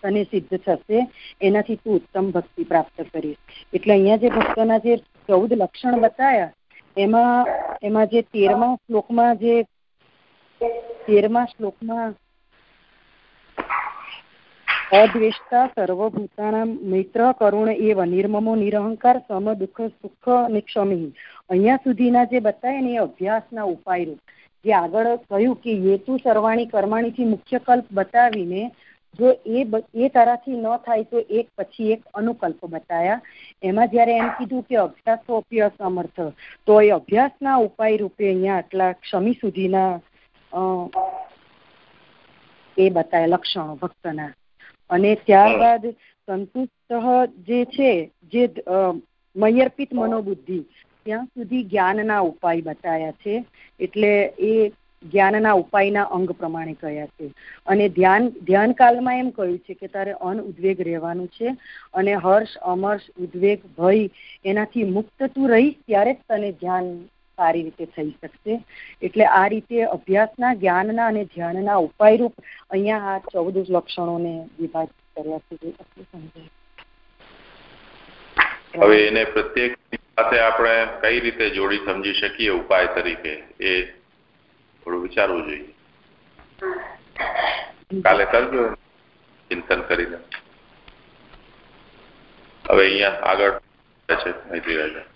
તને સિદ્ધ થશે, એનાથી તું ઉત્તમ ભક્તિ પ્રાપ્ત કરીશ. એટલે અહીંયા જે ભક્તના જે ચૌદ લક્ષણ બતાવ્યા એમાં એમાં જે તેરમા શ્લોકમાં જે, તેરમા શ્લોકમાં અદ્વેષ્ટા સર્વભૂતાના મિત્ર કરુણ એવ નિર્મમો નિરહંકાર સમ દુઃખ સુખ નિક્ષમી અહીંયા સુધીના જે બતાવે ને એ અભ્યાસના ઉપાય રૂપ જે આગળ કહ્યું કે યેતુ સર્વાણી કર્માણીથી મુખ્ય કલ્પ બતાવીને જો એ એ તરાથી ન થાય તો એક પછી એક અનુકલ્પ બતાયા એમાં જ્યારે એમ કીધું કે અભ્યાસ તો અસમર્થ તો એ અભ્યાસના ઉપાય રૂપે અહીંયા આટલા ક્ષમી સુધીના એ બતાવ્યા લક્ષણો ભક્તના અને ત્યારબાદ સંતુષ્ટ જે છે જે મયર્પિત મનોબુદ્ધિ ત્યાં સુધી જ્ઞાનના ઉપાય બતાવ્યા છે. એટલે એ જ્ઞાનના ઉપાયના અંગ પ્રમાણે કયા છે. અને ધ્યાન ધ્યાનકાલમાં એમ કહ્યું છે કે તારે અન ઉદ્વેગ રહેવાનું છે અને હર્ષ અમર્ષ ઉદ્વેગ ભય એનાથી મુક્ત તું રહીશ ત્યારે જ તને ધ્યાન સારી રીતે થઈ શકશે. એટલે આ રીતે અભ્યાસના, જ્ઞાનના અને ધ્યાનના ઉપાયરૂપ અહીંયા આ ચૌદ લક્ષણોને વિભાજિત કર્યા છે. હવે એને પ્રત્યેક સાથે આપણે કઈ રીતે જોડી સમજી શકીએ ઉપાય તરીકે? એ થોડું વિચારવું જોઈએ. કાલે કરજો ચિંતન કરીને. હવે અહીંયા આગળ છે મૈત્રી રાજા